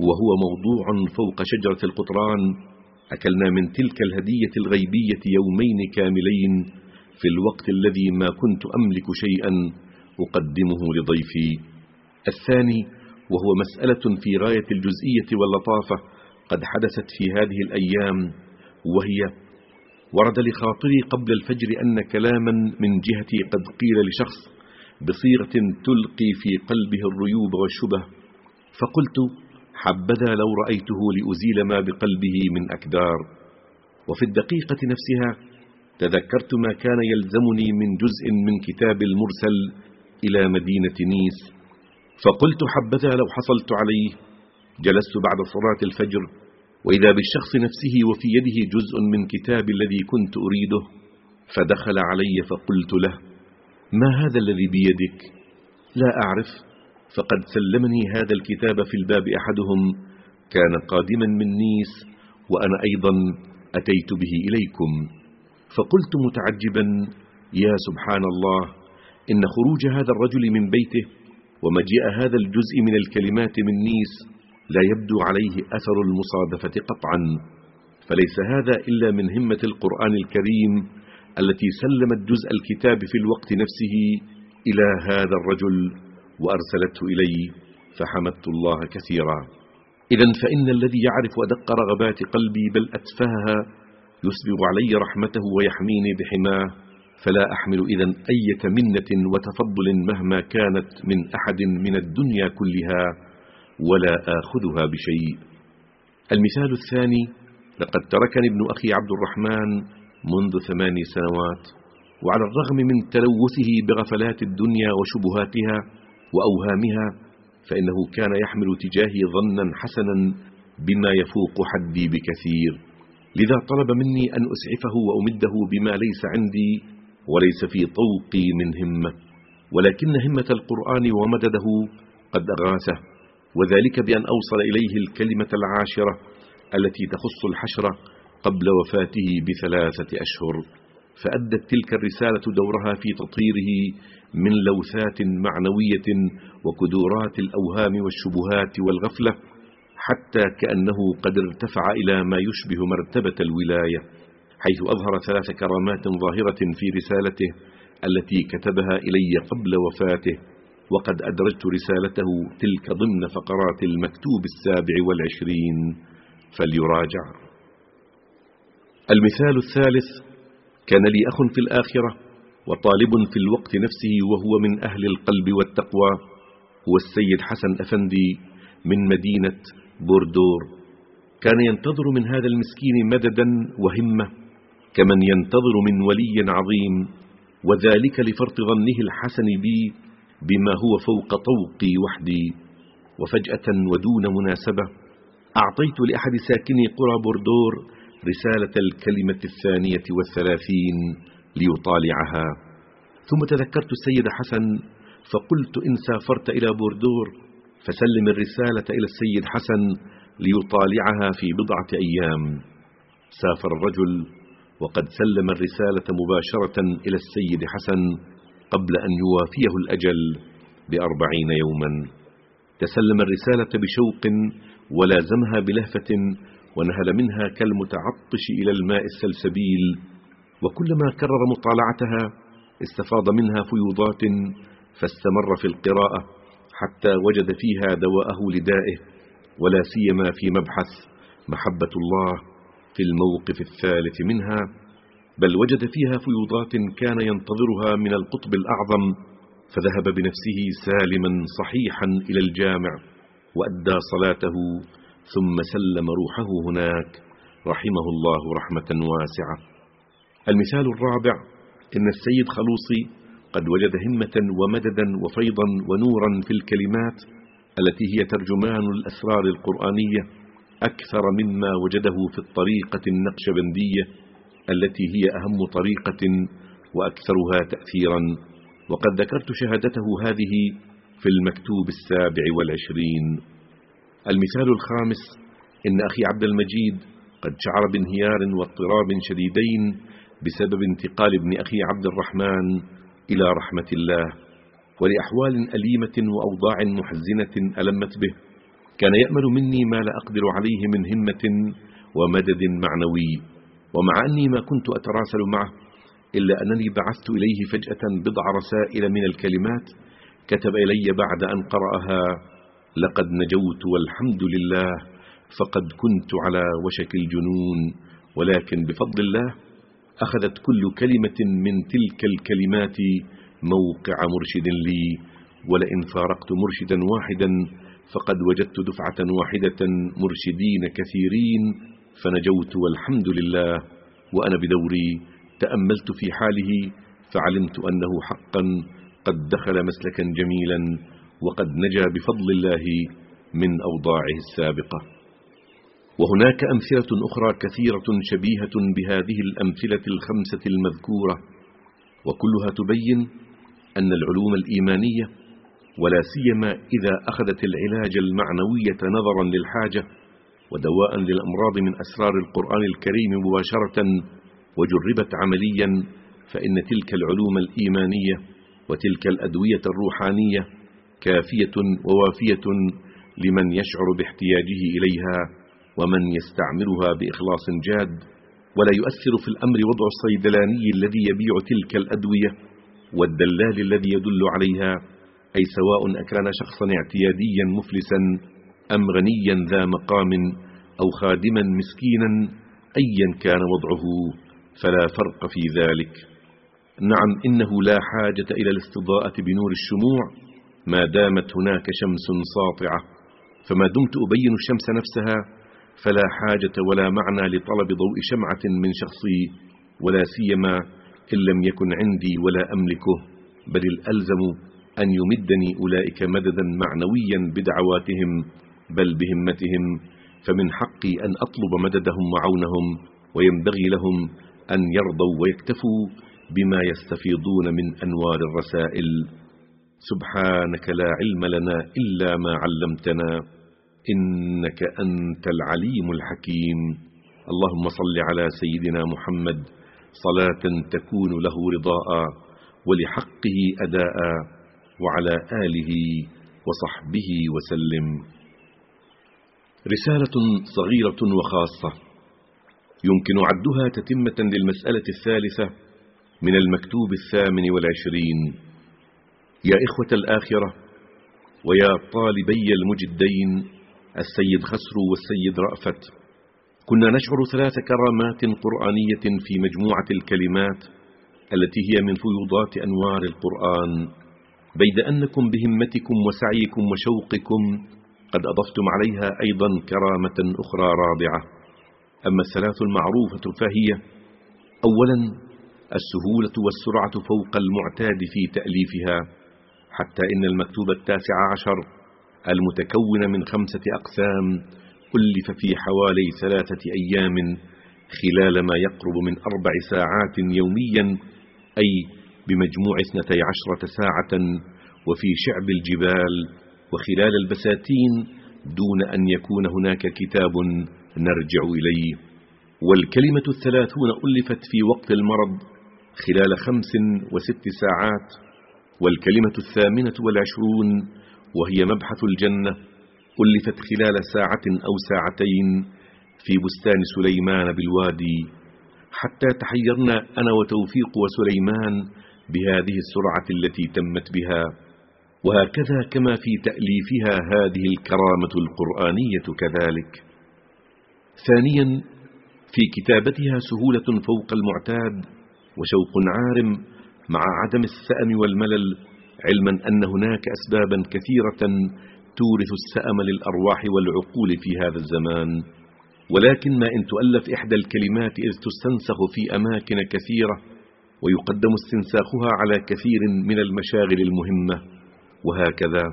وهو موضوع فوق شجرة القطران. أكلنا من تلك الهدية الغيبية يومين كاملين في الوقت الذي ما كنت أملك شيئا أقدمه لضيفي. الثاني وهو مسألة في غاية الجزئية واللطافة قد حدثت في هذه الأيام وهي ورد لخاطري قبل الفجر أن كلاما من جهتي قد قيل لشخص بصيغة تلقي في قلبه الريوب والشبه فقلت حبذا لو رأيته لأزيل ما بقلبه من أكدار. وفي الدقيقة نفسها تذكرت ما كان يلزمني من جزء من كتاب المرسل إلى مدينة نيس فقلت حبذا لو حصلت عليه. جلست بعد صلاة الفجر وإذا بالشخص نفسه وفي يده جزء من كتاب الذي كنت أريده فدخل علي فقلت له ما هذا الذي بيدك؟ لا أعرف فقد سلمني هذا الكتاب في الباب أحدهم كان قادما من نيس وأنا أيضا أتيت به إليكم. فقلت متعجبا يا سبحان الله إن خروج هذا الرجل من بيته ومجيء هذا الجزء من الكلمات من نيس لا يبدو عليه أثر المصادفة قطعا. فليس هذا إلا من همة القرآن الكريم التي سلمت جزء الكتاب في الوقت نفسه إلى هذا الرجل وأرسلته إلي فحمدت الله كثيرا. إذا فإن الذي يعرف أدق رغبات قلبي بل أتفهها يسبغ علي رحمته ويحميني بحماه فلا أحمل إذا أية منة وتفضل مهما كانت من أحد من الدنيا كلها ولا آخذها بشيء. المثال الثاني لقد تركني ابن أخي عبد الرحمن منذ ثماني سنوات وعلى الرغم من تلوثه بغفلات الدنيا وشبهاتها وأوهامها فإنه كان يحمل تجاهي ظنا حسنا بما يفوق حدي بكثير. لذا طلب مني أن أسعفه وأمده بما ليس عندي وليس في طوقي من همة ولكن همة القرآن ومدده قد أغاثه وذلك بأن أوصل إليه الكلمة العاشرة التي تخص الحشرة قبل وفاته بثلاثة أشهر فأدت تلك الرسالة دورها في تطهيره من لوثات معنوية وكدورات الأوهام والشبهات والغفلة حتى كأنه قد ارتفع إلى ما يشبه مرتبة الولاية حيث أظهر ثلاث كرامات ظاهرة في رسالته التي كتبها إلي قبل وفاته وقد أدرجت رسالته تلك ضمن فقرات المكتوب السابع والعشرين. فليراجع. المثال الثالث كان لي أخ في الآخرة وطالب في الوقت نفسه وهو من أهل القلب والتقوى هو السيد حسن أفندي من مدينة بوردور. كان ينتظر من هذا المسكين مددا وهمة كمن ينتظر من ولي عظيم وذلك لفرط ظنه الحسن بي بما هو فوق طوقي وحدي. وفجأة ودون مناسبة أعطيت لأحد ساكني قرى بوردور رسالة الكلمة الثانية والثلاثين ليطالعها. ثم تذكرت السيد حسن فقلت إن سافرت إلى بوردور فسلم الرسالة إلى السيد حسن ليطالعها في بضعة أيام. سافر الرجل وقد سلم الرسالة مباشرة إلى السيد حسن قبل أن يوافيه الأجل بأربعين يوما. تسلم الرسالة بشوق ولازمها بلهفة ونهل منها كالمتعطش إلى الماء السلسبيل. وكلما كرر مطالعتها استفاض منها فيوضات فاستمر في القراءة حتى وجد فيها دواءه لدائه ولا سيما في مبحث محبة الله في الموقف الثالث منها بل وجد فيها فيوضات كان ينتظرها من القطب الأعظم فذهب بنفسه سالما صحيحا إلى الجامع وأدى صلاته ثم سلم روحه هناك رحمه الله رحمة واسعة. المثال الرابع إن السيد خلوصي قد وجد همة ومددا وفيضا ونورا في الكلمات التي هي ترجمان الأسرار القرآنية أكثر مما وجده في الطريقة النقشبندية التي هي أهم طريقة وأكثرها تأثيرا. وقد ذكرت شهادته هذه في المكتوب السابع والعشرين. المثال الخامس إن أخي عبد المجيد قد شعر بانهيار واضطراب شديدين بسبب انتقال ابن أخي عبد الرحمن إلى رحمة الله ولأحوال أليمة وأوضاع محزنة ألمت به. كان يأمل مني ما لا أقدر عليه من همة ومدد معنوي ومع أني ما كنت أتراسل معه إلا أنني بعثت إليه فجأة بضع رسائل من الكلمات كتب إلي بعد أن قرأها لقد نجوت والحمد لله فقد كنت على وشك الجنون ولكن بفضل الله أخذت كل كلمة من تلك الكلمات موقع مرشد لي ولئن فارقت مرشدا واحدا فقد وجدت دفعة واحدة مرشدين كثيرين فنجوت والحمد لله وأنا بدوري تأملت في حاله فعلمت أنه حقا قد دخل مسلكا جميلا وقد نجا بفضل الله من أوضاعه السابقة. وهناك أمثلة أخرى كثيرة شبيهة بهذه الأمثلة الخمسة المذكورة وكلها تبين أن العلوم الإيمانية ولا سيما إذا أخذت العلاج المعنوية نظرا للحاجة ودواء للأمراض من أسرار القرآن الكريم مباشرة وجربت عمليا فإن تلك العلوم الإيمانية وتلك الأدوية الروحانية كافية ووافية لمن يشعر باحتياجه إليها. ومن يستعملها بإخلاص جاد ولا يؤثر في الأمر وضع الصيدلاني الذي يبيع تلك الأدوية والدلال الذي يدل عليها أي سواء أكان شخصا اعتياديا مفلسا أم غنيا ذا مقام أو خادما مسكينا أيا كان وضعه فلا فرق في ذلك. نعم إنه لا حاجة إلى الاستضاءة بنور الشموع ما دامت هناك شمس ساطعة. فما دمت أبين الشمس نفسها فلا حاجة ولا معنى لطلب ضوء شمعة من شخصي ولا سيما إن لم يكن عندي ولا أملكه بل الألزم أن يمدني أولئك مددا معنويا بدعواتهم بل بهمتهم فمن حقي أن أطلب مددهم وعونهم وينبغي لهم أن يرضوا ويكتفوا بما يستفيضون من أنوار الرسائل. سبحانك لا علم لنا إلا ما علمتنا. إنك أنت العليم الحكيم. اللهم صل على سيدنا محمد. صلاة تكون له رضاء ولحقه أداء وعلى آله وصحبه وسلم. رسالة صغيرة وخاصة يمكن عدها تتمة للمسألة الثالثة من المكتوب الثامن والعشرين. يا إخوة الآخرة ويا طالبي المجدين السيد خسرو والسيد رأفت. كنا نشعر ثلاث كرامات قرآنية في مجموعة الكلمات التي هي من فيوضات أنوار القرآن. بيد أنكم بهمتكم وسعيكم وشوقكم قد أضفتم عليها أيضا كرامة أخرى رابعة. أما الثلاث المعروفة فهي أولا السهولة والسرعة فوق المعتاد في تأليفها حتى إن المكتوب التاسع عشر المتكون من خمسة أقسام ألف في حوالي ثلاثة أيام خلال ما يقرب من أربع ساعات يوميا أي بمجموع اثنتي عشرة ساعة وفي شعب الجبال وخلال البساتين دون أن يكون هناك كتاب نرجع إليه. والكلمة الثلاثون ألفت في وقت المرض خلال خمس وست ساعات والكلمة الثامنة والعشرون وهي مبحث الجنة ألفت خلال ساعة أو ساعتين في بستان سليمان بالوادي. حتى تحيرنا أنا وتوفيق وسليمان بهذه السرعة التي تمت بها. وهكذا كما في تأليفها هذه الكرامة القرآنية كذلك. ثانيا في كتابتها سهولة فوق المعتاد وشوق عارم مع عدم السأم والملل علما أن هناك أسبابا كثيرة تورث السأم للأرواح والعقول في هذا الزمان. ولكن ما إن تؤلف إحدى الكلمات إذ تستنسخ في أماكن كثيرة ويقدم استنساخها على كثير من المشاغل المهمة. وهكذا.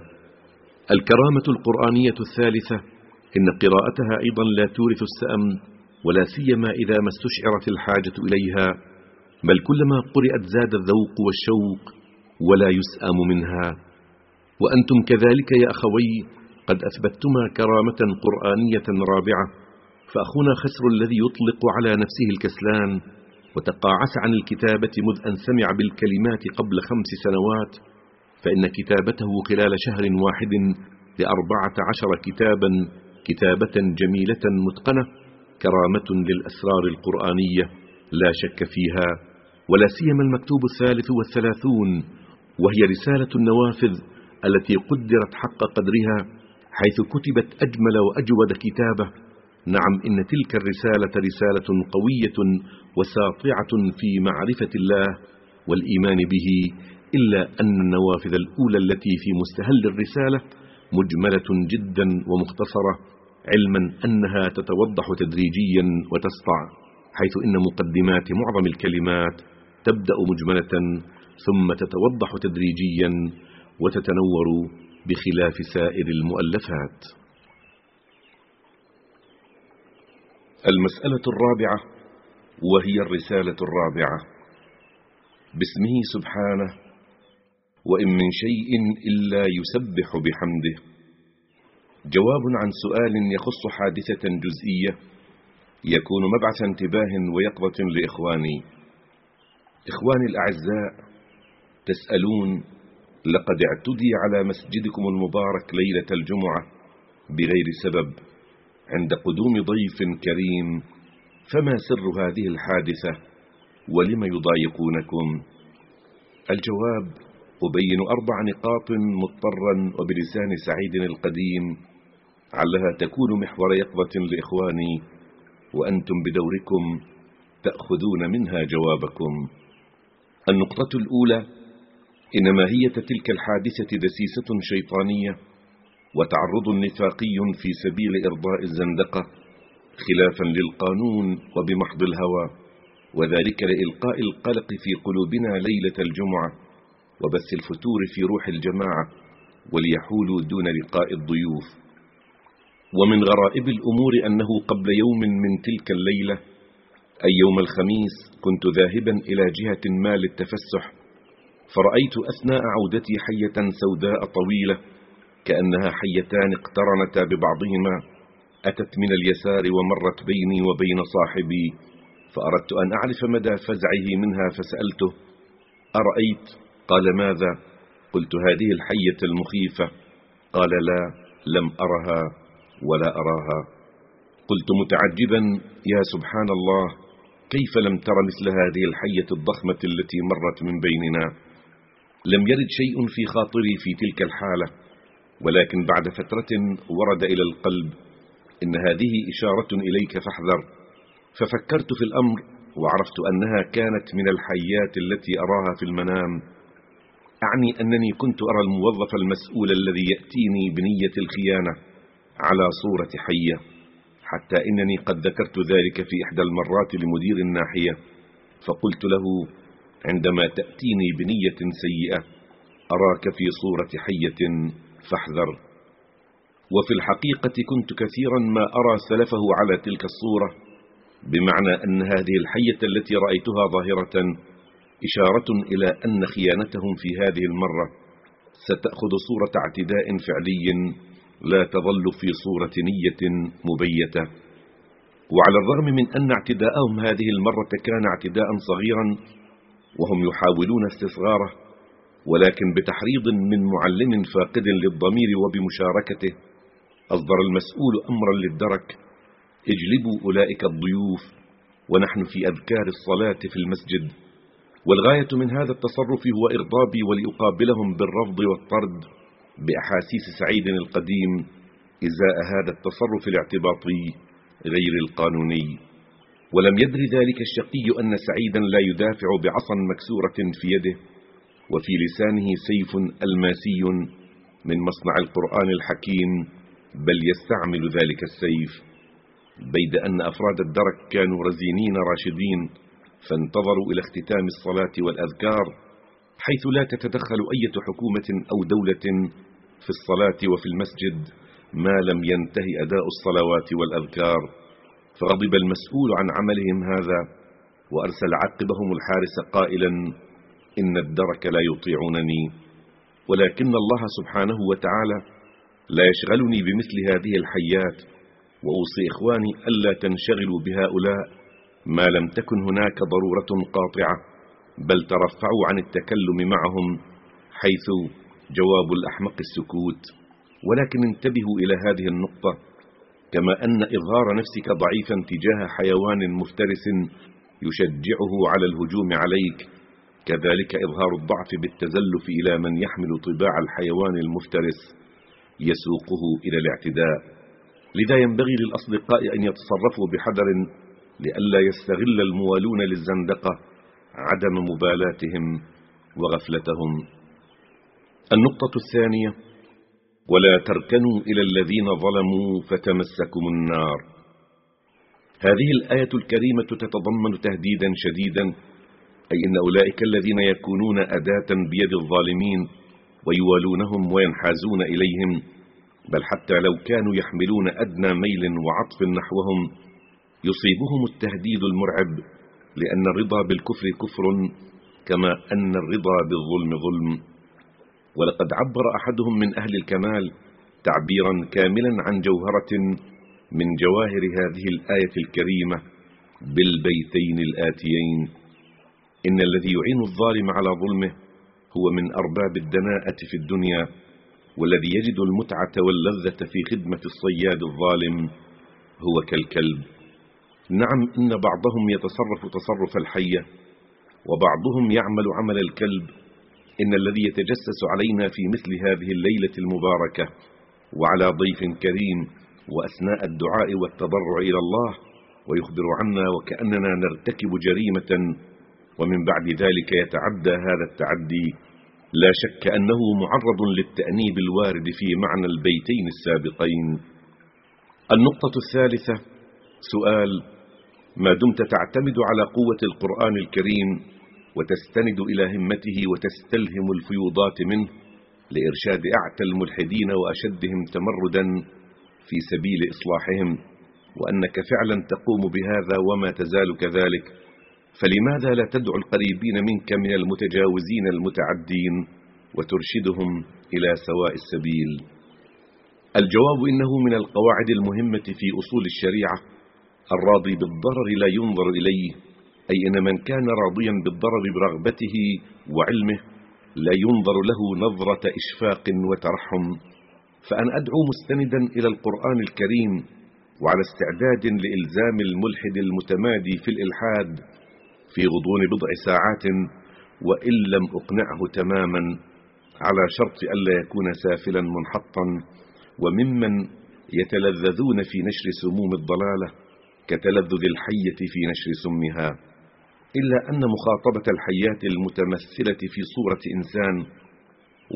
الكرامة القرآنية الثالثة إن قراءتها أيضا لا تورث السأم ولا سيما إذا ما استشعرت الحاجة إليها. بل كلما قرأت زاد الذوق والشوق ولا يسأم منها. وأنتم كذلك يا أخوي قد أثبتتما كرامة قرآنية رابعة. فأخونا خسر الذي يطلق على نفسه الكسلان وتقاعس عن الكتابة مذ أن سمع بالكلمات قبل خمس سنوات. فإن كتابته خلال شهر واحد لأربعة عشر كتابا كتابة جميلة متقنة كرامة للأسرار القرآنية لا شك فيها. ولا سيما المكتوب الثالث والثلاثون وهي رسالة النوافذ التي قدرت حق قدرها حيث كتبت أجمل وأجود كتابة. نعم إن تلك الرسالة رسالة قوية وساطعة في معرفة الله والإيمان به إلا أن النوافذ الأولى التي في مستهل الرسالة مجملة جدا ومختصرة علما أنها تتوضح تدريجيا وتسطع حيث إن مقدمات معظم الكلمات تبدأ مجملة ثم تتوضح تدريجيا وتتنور بخلاف سائر المؤلفات. المسألة الرابعة وهي الرسالة الرابعة. باسمه سبحانه وإن من شيء إلا يسبح بحمده. جواب عن سؤال يخص حادثة جزئية يكون مبعث انتباه ويقظة لإخواني. إخواني الأعزاء تسألون لقد اعتدي على مسجدكم المبارك ليلة الجمعة بغير سبب عند قدوم ضيف كريم. فما سر هذه الحادثة ولم يضايقونكم؟ الجواب أبين أربع نقاط مضطرا وبلسان سعيد القديم علها تكون محور يقظة لإخواني وأنتم بدوركم تأخذون منها جوابكم. النقطة الأولى إن ماهية تلك الحادثة دسيسة شيطانية وتعرض نفاقي في سبيل إرضاء الزندقة خلافا للقانون وبمحض الهوى وذلك لإلقاء القلق في قلوبنا ليلة الجمعة وبث الفتور في روح الجماعة وليحولوا دون لقاء الضيوف. ومن غرائب الأمور أنه قبل يوم من تلك الليلة أي يوم الخميس كنت ذاهبا إلى جهة ما للتفسح فرأيت أثناء عودتي حية سوداء طويلة كأنها حيتان اقترنتا ببعضهما أتت من اليسار ومرت بيني وبين صاحبي فأردت أن أعرف مدى فزعه منها فسألته أرأيت؟ قال ماذا؟ قلت هذه الحية المخيفة قال لا لم أرها ولا أراها قلت متعجبا يا سبحان الله كيف لم تر مثل هذه الحية الضخمة التي مرت من بيننا لم يرد شيء في خاطري في تلك الحالة ولكن بعد فترة ورد إلى القلب إن هذه إشارة إليك فاحذر. ففكرت في الأمر وعرفت أنها كانت من الحيات التي أراها في المنام. أعني أنني كنت أرى الموظف المسؤول الذي يأتيني بنية الخيانة على صورة حية حتى إنني قد ذكرت ذلك في إحدى المرات لمدير الناحية فقلت له عندما تأتيني بنية سيئة أراك في صورة حية فاحذر. وفي الحقيقة كنت كثيرا ما أرى سلفه على تلك الصورة بمعنى أن هذه الحية التي رأيتها ظاهرة إشارة إلى أن خيانتهم في هذه المرة. ستأخذ صورة اعتداء فعلي لا تظل في صورة نية مبيتة. وعلى الرغم من أن اعتداءهم هذه المرة كان اعتداء صغيرا وهم يحاولون استصغاره ولكن بتحريض من معلم فاقد للضمير وبمشاركته أصدر المسؤول أمرا للدرك اجلبوا أولئك الضيوف ونحن في أذكار الصلاة في المسجد. والغاية من هذا التصرف هو إغضابي ولأقابلهم بالرفض والطرد بأحاسيس سعيد القديم إزاء هذا التصرف الاعتباطي غير القانوني. ولم يدر ذلك الشقي أن سعيدا لا يدافع بعصا مكسورة في يده وفي لسانه سيف ألماسي من مصنع القرآن الحكيم بل يستعمل ذلك السيف. بيد أن أفراد الدرك كانوا رزينين راشدين فانتظروا إلى اختتام الصلاة والأذكار حيث لا تتدخل أية حكومة أو دولة في الصلاة وفي المسجد ما لم ينتهي أداء الصلوات والأذكار. فغضب المسؤول عن عملهم هذا وأرسل عقبهم الحارس قائلا إن الدرك لا يطيعونني ولكن الله سبحانه وتعالى لا يشغلني بمثل هذه الحيات وأوصي إخواني ألا تنشغلوا بهؤلاء ما لم تكن هناك ضرورة قاطعة بل ترفعوا عن التكلم معهم حيث جواب الأحمق السكوت. ولكن انتبهوا إلى هذه النقطة كما أن إظهار نفسك ضعيفا تجاه حيوان مفترس يشجعه على الهجوم عليك. كذلك إظهار الضعف بالتزلف إلى من يحمل طباع الحيوان المفترس يسوقه إلى الاعتداء. لذا ينبغي للأصدقاء أن يتصرفوا بحذر لئلا يستغل الموالون للزندقة عدم مبالاتهم وغفلتهم. النقطة الثانية ولا تركنوا إلى الذين ظلموا فتمسكم النار. هذه الآية الكريمة تتضمن تهديدا شديدا أي إن أولئك الذين يكونون أداة بيد الظالمين ويوالونهم وينحازون إليهم بل حتى لو كانوا يحملون أدنى ميل وعطف نحوهم يصيبهم التهديد المرعب لأن الرضا بالكفر كفر كما أن الرضا بالظلم ظلم. ولقد عبر أحدهم من أهل الكمال تعبيرا كاملا عن جوهرة من جواهر هذه الآية الكريمة بالبيتين الآتيين. إن الذي يعين الظالم على ظلمه هو من أرباب الدناءة في الدنيا والذي يجد المتعة واللذة في خدمة الصياد الظالم هو كالكلب. نعم إن بعضهم يتصرف تصرف الحية وبعضهم يعمل عمل الكلب إن الذي يتجسس علينا في مثل هذه الليلة المباركة وعلى ضيف كريم وأثناء الدعاء والتضرع إلى الله ويخبر عنا وكأننا نرتكب جريمة ومن بعد ذلك يتعدى هذا التعدي لا شك أنه معرض للتأنيب الوارد في معنى البيتين السابقين. النقطة الثالثة سؤال ما دمت تعتمد على قوة القرآن الكريم وتستند إلى همته وتستلهم الفيوضات منه لإرشاد أعتى الملحدين وأشدهم تمردا في سبيل إصلاحهم وأنك فعلا تقوم بهذا وما تزال كذلك. فلماذا لا تدعو القريبين منك من المتجاوزين المتعدين وترشدهم إلى سواء السبيل؟ الجواب إنه من القواعد المهمة في أصول الشريعة الراضي بالضرر لا ينظر إليه أي أن من كان راضيا بالضرر برغبته وعلمه لا ينظر له نظرة إشفاق وترحم. فأن أدعو مستندا إلى القرآن الكريم وعلى استعداد لإلزام الملحد المتمادي في الإلحاد في غضون بضع ساعات وإن لم أقنعه تماما على شرط ألا يكون سافلا منحطا وممن يتلذذون في نشر سموم الضلالة كتلذذ الحية في نشر سمها. إلا أن مخاطبة الحيات المتمثلة في صورة إنسان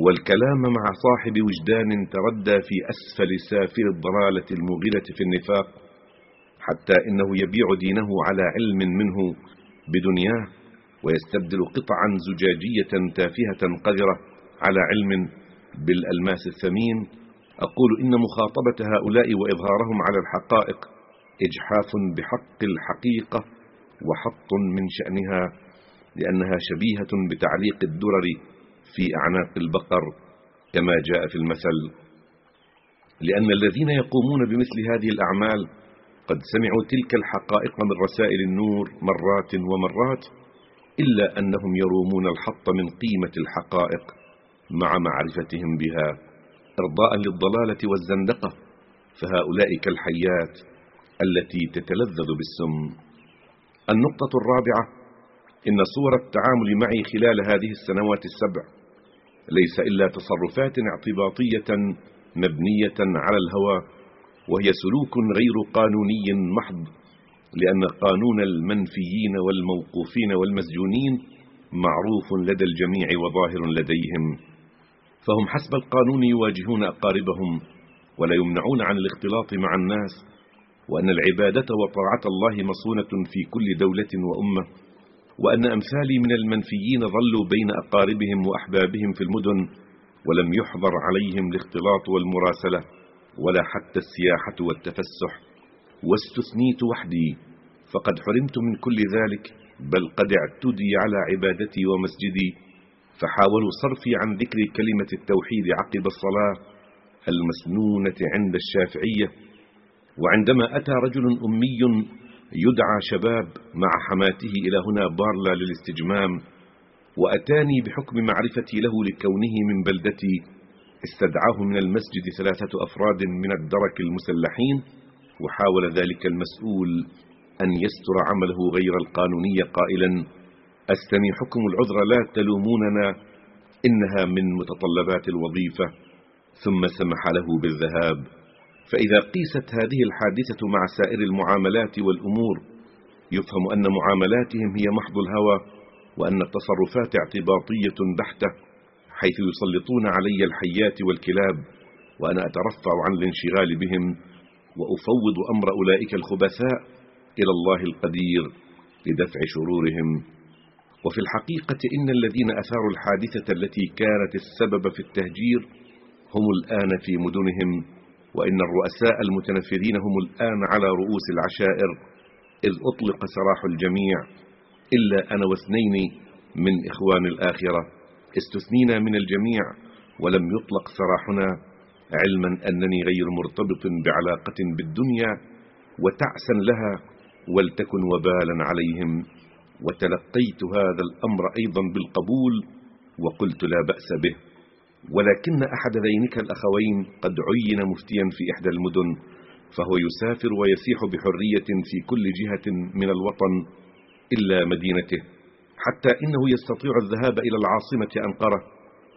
والكلام مع صاحب وجدان تردى في أسفل سافل الضلالة المغلة في النفاق حتى إنه يبيع دينه على علم منه بدنياه ويستبدل قطعا زجاجية تافهة قذرة على علم بالألماس الثمين. أقول إن مخاطبة هؤلاء وإظهارهم على الحقائق إجحاف بحق الحقيقة وحط من شأنها لأنها شبيهة بتعليق الدرر في أعناق البقر كما جاء في المثل. لأن الذين يقومون بمثل هذه الأعمال قد سمعوا تلك الحقائق من رسائل النور مرات ومرات إلا أنهم يرومون الحط من قيمة الحقائق مع معرفتهم بها. إرضاء للضلالة والزندقة فهؤلاء كالحيات التي تتلذذ بالسم. النقطة الرابعة إن صور التعامل معي خلال هذه السنوات السبع ليس إلا تصرفات اعتباطية مبنية على الهوى وهي سلوك غير قانوني محض لأن قانون المنفيين والموقوفين والمسجونين معروف لدى الجميع وظاهر لديهم فهم حسب القانون يواجهون أقاربهم ولا يمنعون عن الاختلاط مع الناس وأن العبادة وطاعة الله مصونة في كل دولة وأمة وأن أمثالي من المنفيين ظلوا بين أقاربهم وأحبابهم في المدن ولم يحضر عليهم الاختلاط والمراسلة ولا حتى السياحة والتفسح. واستثنيت وحدي فقد حرمت من كل ذلك بل قد اعتدي على عبادتي ومسجدي. فحاولوا صرفي عن ذكر كلمة التوحيد عقب الصلاة المسنونة عند الشافعية وعندما أتى رجل أمي يدعى شباب مع حماته إلى هنا بارلا للاستجمام وأتاني بحكم معرفتي له لكونه من بلدتي استدعاه من المسجد ثلاثة أفراد من الدرك المسلحين وحاول ذلك المسؤول أن يستر عمله غير القانوني قائلا أستني حكم العذر لا تلوموننا إنها من متطلبات الوظيفة. ثم سمح له بالذهاب. فإذا قيست هذه الحادثة مع سائر المعاملات والأمور يفهم أن معاملاتهم هي محض الهوى وأن التصرفات اعتباطية بحتة حيث يسلطون علي الحيات والكلاب وأنا أترفع عن الانشغال بهم وأفوض أمر أولئك الخبثاء إلى الله القدير لدفع شرورهم. وفي الحقيقة إن الذين أثاروا الحادثة التي كانت السبب في التهجير هم الآن في مدنهم. وإن الرؤساء المتنفرين هم الآن على رؤوس العشائر إذ أطلق سراح الجميع إلا أنا واثنين من إخوان الآخرة. استثنينا من الجميع ولم يطلق سراحنا علما أنني غير مرتبط بعلاقة بالدنيا وتعسا لها ولتكن وبالا عليهم. وتلقيت هذا الأمر أيضا بالقبول وقلت لا بأس به. ولكن أحد ذينك الأخوين قد عين مفتيا في إحدى المدن فهو يسافر ويسيح بحرية في كل جهة من الوطن إلا مدينته حتى إنه يستطيع الذهاب إلى العاصمة أنقرة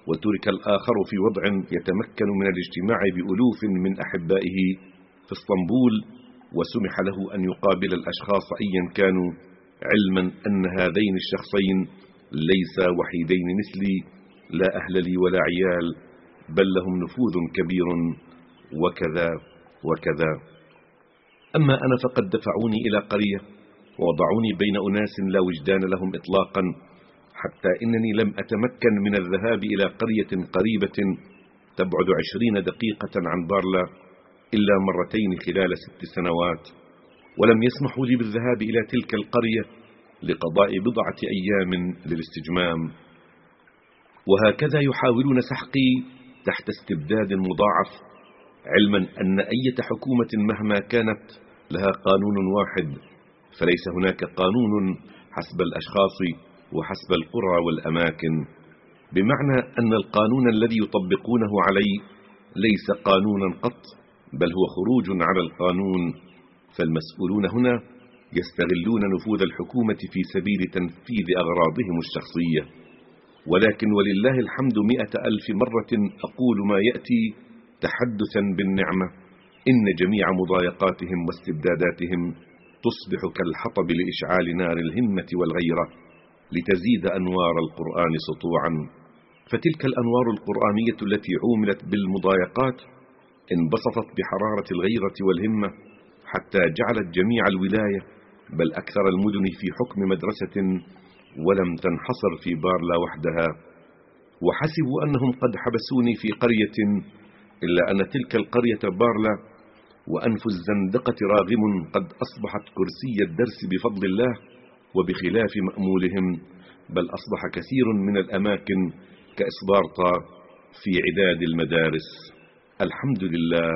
وترك الآخر في وضع يتمكن من الاجتماع بألوف من أحبائه في إسطنبول وسمح له أن يقابل الأشخاص أيا كانوا علما أن هذين الشخصين ليس وحيدين مثلي لا أهل لي ولا عيال بل لهم نفوذ كبير وكذا وكذا. أما أنا فقد دفعوني إلى قرية ووضعوني بين أناس لا وجدان لهم إطلاقا حتى إنني لم أتمكن من الذهاب إلى قرية قريبة تبعد عشرين دقيقة عن بارلا إلا مرتين خلال ست سنوات. ولم يسمحوا لي بالذهاب إلى تلك القرية لقضاء بضعة أيام للاستجمام. وهكذا يحاولون سحقي تحت استبداد مضاعف علما أن أية حكومة مهما كانت لها قانون واحد فليس هناك قانون حسب الأشخاص وحسب القرى والأماكن. بمعنى أن القانون الذي يطبقونه علي ليس قانونا قط بل هو خروج على القانون. فالمسؤولون هنا يستغلون نفوذ الحكومة في سبيل تنفيذ أغراضهم الشخصية. ولكن ولله الحمد مئة ألف مرة أقول ما يأتي تحدثا بالنعمة. إن جميع مضايقاتهم واستبداداتهم تصبح كالحطب لإشعال نار الهمة والغيرة لتزيد أنوار القرآن سطوعا. فتلك الأنوار القرآنية التي عوملت بالمضايقات انبسطت بحرارة الغيرة والهمة حتى جعلت جميع الولاية بل أكثر المدن في حكم مدرسة ولم تنحصر في بارلا وحدها. وحسبوا أنهم قد حبسوني في قرية إلا أن تلك القرية بارلا وأنف الزندقة راغم قد أصبحت كرسي الدرس بفضل الله وبخلاف مأمولهم بل أصبح كثير من الأماكن كإسبارتا في عداد المدارس. الحمد لله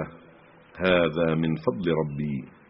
هذا من فضل ربي.